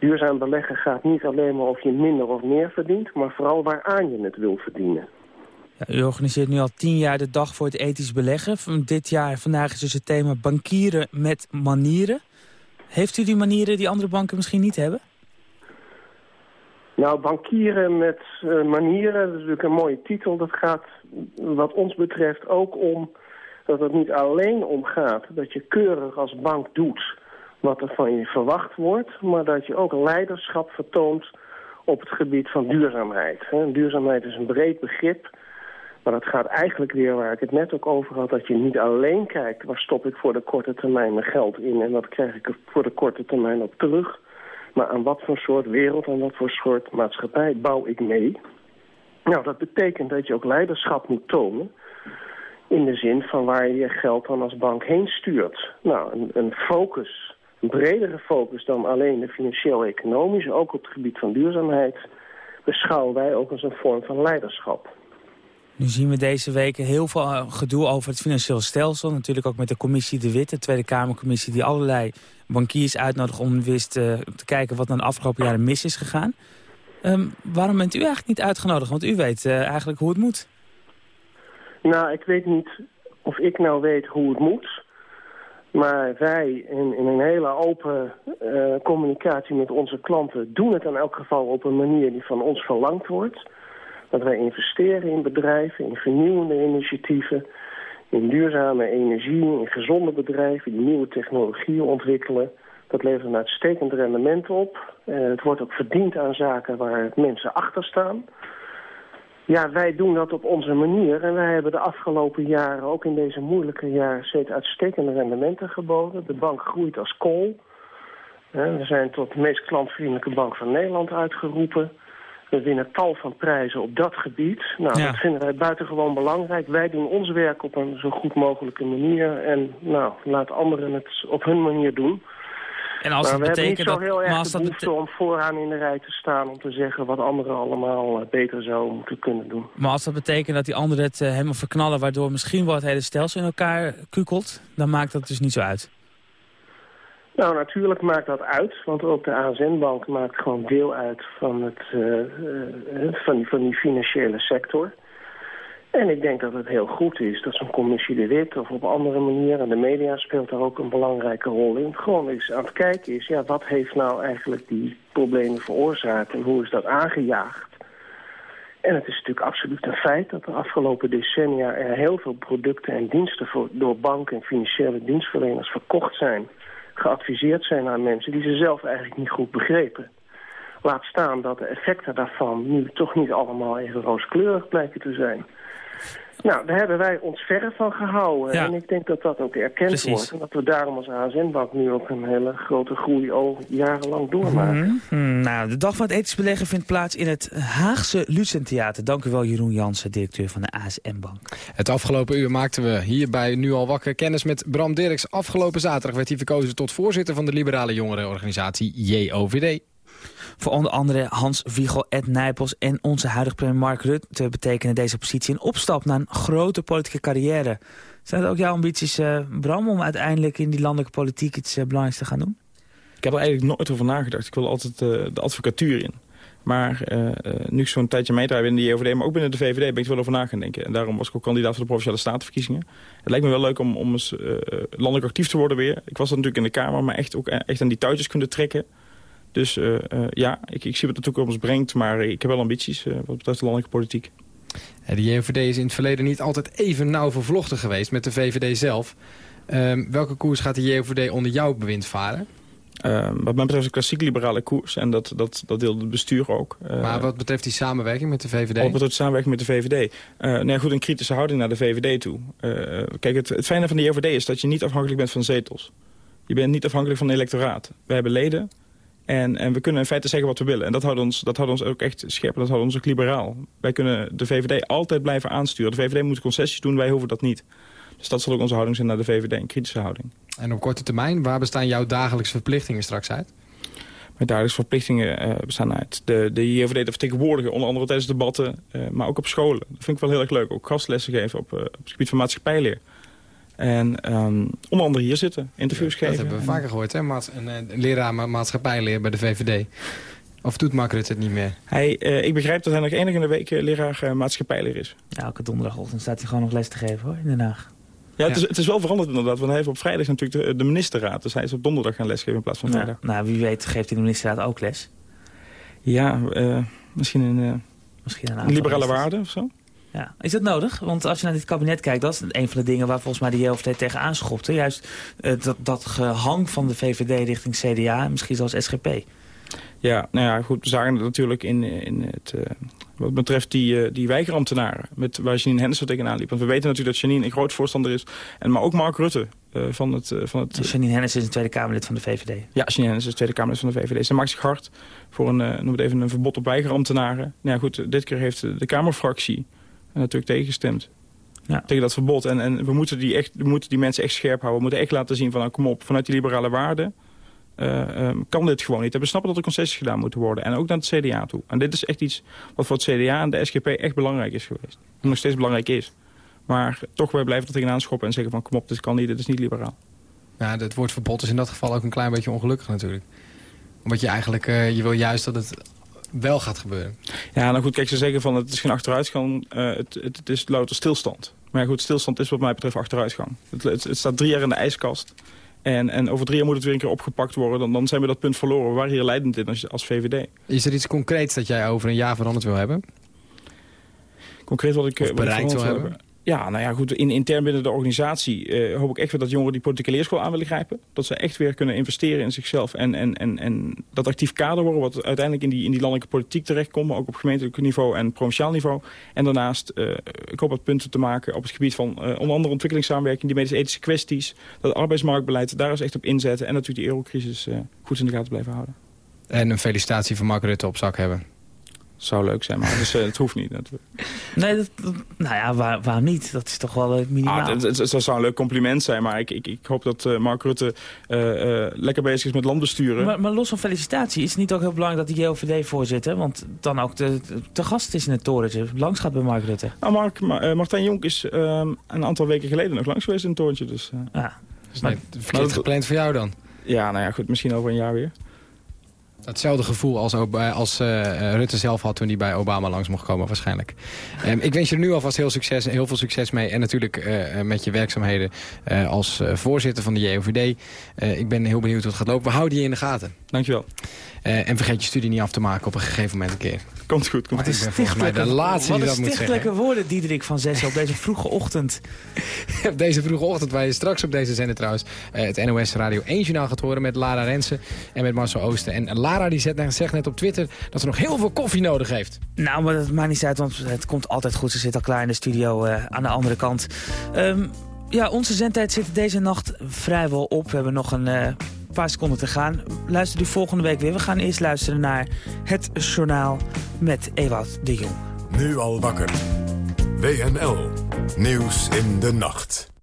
Duurzaam beleggen gaat niet alleen maar of je minder of meer verdient... maar vooral waaraan je het wil verdienen.
Ja, u organiseert nu al tien jaar de dag voor het ethisch beleggen. Van dit jaar, vandaag is dus het thema bankieren met manieren. Heeft u die manieren die andere banken misschien niet hebben?
Nou, bankieren met uh, manieren, dat is natuurlijk een mooie titel. Dat gaat wat ons betreft ook om dat het niet alleen om gaat... dat je keurig als bank doet wat er van je verwacht wordt... maar dat je ook leiderschap vertoont op het gebied van duurzaamheid. Duurzaamheid is een breed begrip... Maar dat gaat eigenlijk weer waar ik het net ook over had... dat je niet alleen kijkt waar stop ik voor de korte termijn mijn geld in... en wat krijg ik er voor de korte termijn op terug... maar aan wat voor soort wereld en wat voor soort maatschappij bouw ik mee. Nou, dat betekent dat je ook leiderschap moet tonen... in de zin van waar je je geld dan als bank heen stuurt. Nou, een, een focus een bredere focus dan alleen de financieel-economische, ook op het gebied van duurzaamheid, beschouwen wij ook als een vorm van leiderschap.
Nu zien we deze weken heel veel eh, gedoe over het financieel stelsel. Natuurlijk ook met de commissie De Witte, de Tweede Kamercommissie... die allerlei bankiers uitnodigt om wist uh, te kijken wat er de afgelopen jaren mis is gegaan. Um, waarom bent u eigenlijk niet uitgenodigd? Want u weet uh, eigenlijk hoe het moet.
Nou, ik weet niet of ik nou weet hoe het moet. Maar wij in, in een hele open communicatie met onze klanten doen het in elk geval op een manier die van ons verlangd wordt. Dat wij investeren in bedrijven, in vernieuwende initiatieven, in duurzame energie, in gezonde bedrijven die nieuwe technologieën ontwikkelen. Dat levert een uitstekend rendement op. Uh, het wordt ook verdiend aan zaken waar mensen achter staan. Ja, wij doen dat op onze manier. En wij hebben de afgelopen jaren, ook in deze moeilijke jaren, steeds uitstekende rendementen geboden. De bank groeit als kool. We zijn tot de meest klantvriendelijke bank van Nederland uitgeroepen. We winnen tal van prijzen op dat gebied. Nou, dat vinden wij buitengewoon belangrijk. Wij doen ons werk op een zo goed mogelijke manier. En nou, laat anderen het op hun manier doen.
En als
maar
dat
we
betekent
hebben niet zo heel erg de behoefte om vooraan in de rij te staan... om te zeggen wat anderen allemaal eh, beter zouden moeten kunnen doen.
Maar als dat betekent dat die anderen het uh, helemaal verknallen... waardoor misschien wel het hele stelsel in elkaar kukelt... dan maakt dat dus niet zo uit.
Nou, natuurlijk maakt dat uit, want ook de ASN-bank maakt gewoon deel uit van, het, uh, van, van die financiële sector. En ik denk dat het heel goed is dat zo'n commissie de Wit of op andere manieren, de media speelt daar ook een belangrijke rol in, gewoon eens aan het kijken is, ja, wat heeft nou eigenlijk die problemen veroorzaakt en hoe is dat aangejaagd? En het is natuurlijk absoluut een feit dat de afgelopen decennia er heel veel producten en diensten voor, door banken en financiële dienstverleners verkocht zijn, geadviseerd zijn aan mensen die ze zelf eigenlijk niet goed begrepen. Laat staan dat de effecten daarvan nu toch niet allemaal even rooskleurig blijken te zijn. Nou, daar hebben wij ons verre van gehouden.
Ja.
En ik denk dat dat ook erkend
Precies.
wordt. En dat we daarom als ASN-bank nu ook een hele grote groei al jarenlang doormaken.
Mhm. Nou, de dag van het ethisch beleggen vindt plaats in het Haagse Lucentheater. Dank u wel, Jeroen Jansen, directeur van de ASM-bank.
Het afgelopen uur maakten we hierbij nu al wakker kennis met Bram Dirks. Afgelopen zaterdag werd hij verkozen tot voorzitter van de liberale jongerenorganisatie JOVD.
Voor onder andere Hans Wiegel, Ed Nijpels en onze huidige premier Mark Rutte... betekenen deze positie een opstap naar een grote politieke carrière. Zijn het ook jouw ambities, eh, Bram, om uiteindelijk in die landelijke politiek iets eh, belangrijks te gaan doen?
Ik heb er eigenlijk nooit over nagedacht. Ik wil altijd eh, de advocatuur in. Maar nu ik zo'n tijdje meedraai binnen de JOVD, maar ook binnen de VVD, ben ik er wel over na gaan denken. En daarom was ik ook kandidaat voor de Provinciale Statenverkiezingen. Het lijkt me wel leuk om, om eens landelijk actief te worden weer. Ik was dat natuurlijk in de Kamer, maar echt ook echt aan die touwtjes kunnen trekken. Dus eh, eh, ja, ik, ik zie wat de toekomst brengt, maar ik heb wel ambities eh, wat betreft de landelijke politiek.
De JOVD is in het verleden niet altijd even nauw vervlochten geweest met de VVD zelf. Ehm, welke koers gaat de JOVD onder jouw bewind varen?
Eh, wat mij betreft een klassiek liberale koers en dat, dat, dat deelde het bestuur ook.
Maar wat betreft die samenwerking met de VVD?
Wat betreft samenwerking met de VVD. Eh nou goed, een kritische houding naar de VVD toe. Kijk, het, het fijne van de JOVD is dat je niet afhankelijk bent van zetels. Je bent niet afhankelijk van een electoraat. We hebben leden en, en we kunnen in feite zeggen wat we willen. En dat houdt ons, dat houdt ons ook echt scherp en dat houdt ons ook liberaal. Wij kunnen de VVD altijd blijven aansturen. De VVD moet concessies doen, wij hoeven dat niet. Dus dat zal ook onze houding zijn naar de VVD, een kritische houding.
En op korte termijn, waar bestaan jouw dagelijkse verplichtingen straks uit?
Mijn dagelijkse verplichtingen eh, bestaan uit de, de JOVD te vertegenwoordigen, onder andere tijdens debatten, eh, maar ook op scholen. Dat vind ik wel heel erg leuk. Ook gastlessen geven op, eh, op het gebied van maatschappijleer. En ehm, onder andere hier zitten, interviews
Dat
geven.
hebben we vaker gehoord, hè? Maats- Een, eh, een leraar ma- maatschappijleer bij de VVD. Of doet Mark Rutte het niet meer?
Hij, eh, ik begrijp dat hij nog enige in de week eh, leraar eh, maatschappijleer is.
Ja, elke donderdagochtend staat hij gewoon nog les te geven hoor, in Den Haag.
Ja, het,
Ja.
Is, het is wel veranderd inderdaad, want hij heeft op vrijdag natuurlijk de, de ministerraad. Dus hij is op donderdag gaan lesgeven in plaats van vrijdag.
Nou, wie weet geeft hij de ministerraad ook les.
Ja, eh, misschien een, eh,
Misschien een
liberale waarde of zo.
Ja. Is dat nodig? Want als je naar dit kabinet kijkt, dat is een van de dingen waar volgens mij de JOVD tegen aanschopte. Juist eh, dat, dat gehang van de VVD richting CDA en misschien zelfs SGP.
Ja, nou ja, goed, we zagen het natuurlijk in, in het, eh, wat betreft die, eh, die weigerambtenaren, met, waar Janine Henderson tegenaan liep. Want we weten natuurlijk dat Janine een groot voorstander is, en, maar ook Mark Rutte van het... van het
Janine Hennis is een Tweede Kamerlid van de VVD.
ja, Janine Henderson is Tweede Kamerlid van de VVD. Ze maakt zich hard voor een, noem het even, een verbod op weigerambtenaren. Nou ja, goed, dit keer heeft de Kamerfractie natuurlijk tegengestemd.
Ja.
Tegen dat verbod. En, en we, moeten die echt, we moeten die mensen echt scherp houden. We moeten echt laten zien van, nou, kom op, vanuit die liberale waarden... eh, ehm, kan dit gewoon niet. En we snappen dat er concessies gedaan moeten worden. En ook naar het CDA toe. En dit is echt iets wat voor het CDA en de SGP echt belangrijk is geweest. En nog steeds belangrijk is. Maar toch, wij blijven er tegenaan schoppen en zeggen van... kom op, dit kan niet, dit is niet liberaal.
Ja, het woord verbod is in dat geval ook een klein beetje ongelukkig natuurlijk. Omdat je eigenlijk, eh, je wil juist dat het wel gaat gebeuren.
Ja, nou goed, kijk, ze zeggen van het is geen achteruitgang, eh, het, het, het is louter stilstand. Maar goed, stilstand is wat mij betreft achteruitgang. Het, het, het staat drie jaar in de ijskast. En, en over drie jaar moet het weer een keer opgepakt worden. Dan, dan zijn we dat punt verloren. We waren hier leidend in als, als VVD.
Is er iets concreets dat jij over een jaar veranderd wil hebben?
Concreet wat ik,
Of
eh, wat ik
bereikt wil
hebben. Ja, nou ja, goed. In, intern binnen de organisatie eh, hoop ik echt weer dat jongeren die politieke leerschool aan willen grijpen. Dat ze echt weer kunnen investeren in zichzelf. En, en, en, en dat actief kader worden wat uiteindelijk in die, in die landelijke politiek terechtkomt. Maar ook op gemeentelijk niveau en provinciaal niveau. En daarnaast, eh, ik hoop wat punten te maken op het gebied van eh, onder andere ontwikkelingssamenwerking, die medisch-ethische kwesties. Dat arbeidsmarktbeleid, daar is echt op inzetten. En natuurlijk die eurocrisis goed in de gaten blijven houden.
En een felicitatie van Mark Rutte op zak hebben.
Zou leuk zijn, maar dus, eh, het hoeft niet natuurlijk.
Nee, dat, dat- nou ja, waar, waarom niet? Dat is toch wel eh, minimaal.
Ah, het, het, het zou een leuk compliment zijn, maar ik, ik, ik hoop dat eh, Mark Rutte eh, eh, lekker bezig is met landbesturen.
Maar, maar los van felicitatie, is het niet ook heel belangrijk dat de JOVD-voorzitter... want dan ook de, de gast is in het torentje, langs gaat bij Mark Rutte.
Nou, Mark, Ma- Martijn Jonk is ehm, een aantal weken geleden nog langs geweest in het torentje. Dus, eh.
Ja.
Dus nee, verkeerd
dat-
gepland voor jou dan?
Ja, nou ja, goed, misschien over een jaar weer.
Hetzelfde gevoel als, als eh, eh, Rutte zelf had toen hij bij Obama langs mocht komen waarschijnlijk. Ehm, ik wens je er nu alvast heel, succes, heel veel succes mee. En natuurlijk eh, met je werkzaamheden als voorzitter van de JOVD. Ik ben heel benieuwd hoe het gaat lopen. We houden je in de gaten.
Dankjewel.
En vergeet je studie niet af te maken op een gegeven moment een keer.
Komt goed, komt goed.
stichtelijke,
de laatste
wat
die dat moet
stichtelijke woorden, Diederik van Zes op deze vroege ochtend.
Op deze vroege ochtend, waar je straks op deze zender trouwens... eh, het NOS Radio 1 journaal gaat horen met Lara Rensen en met Marcel Oosten. En Lara die zegt net op Twitter dat ze nog heel veel koffie nodig heeft.
Nou, maar dat maakt niet uit, want het komt altijd goed. Ze zit al klaar in de studio eh, aan de andere kant. Ehm, ja, onze zendtijd zit deze nacht vrijwel op. We hebben nog een eh, paar seconden te gaan. Luister u volgende week weer. We gaan eerst luisteren naar het journaal met Ewout de Jong.
Nu al wakker. WNL. Nieuws in de nacht.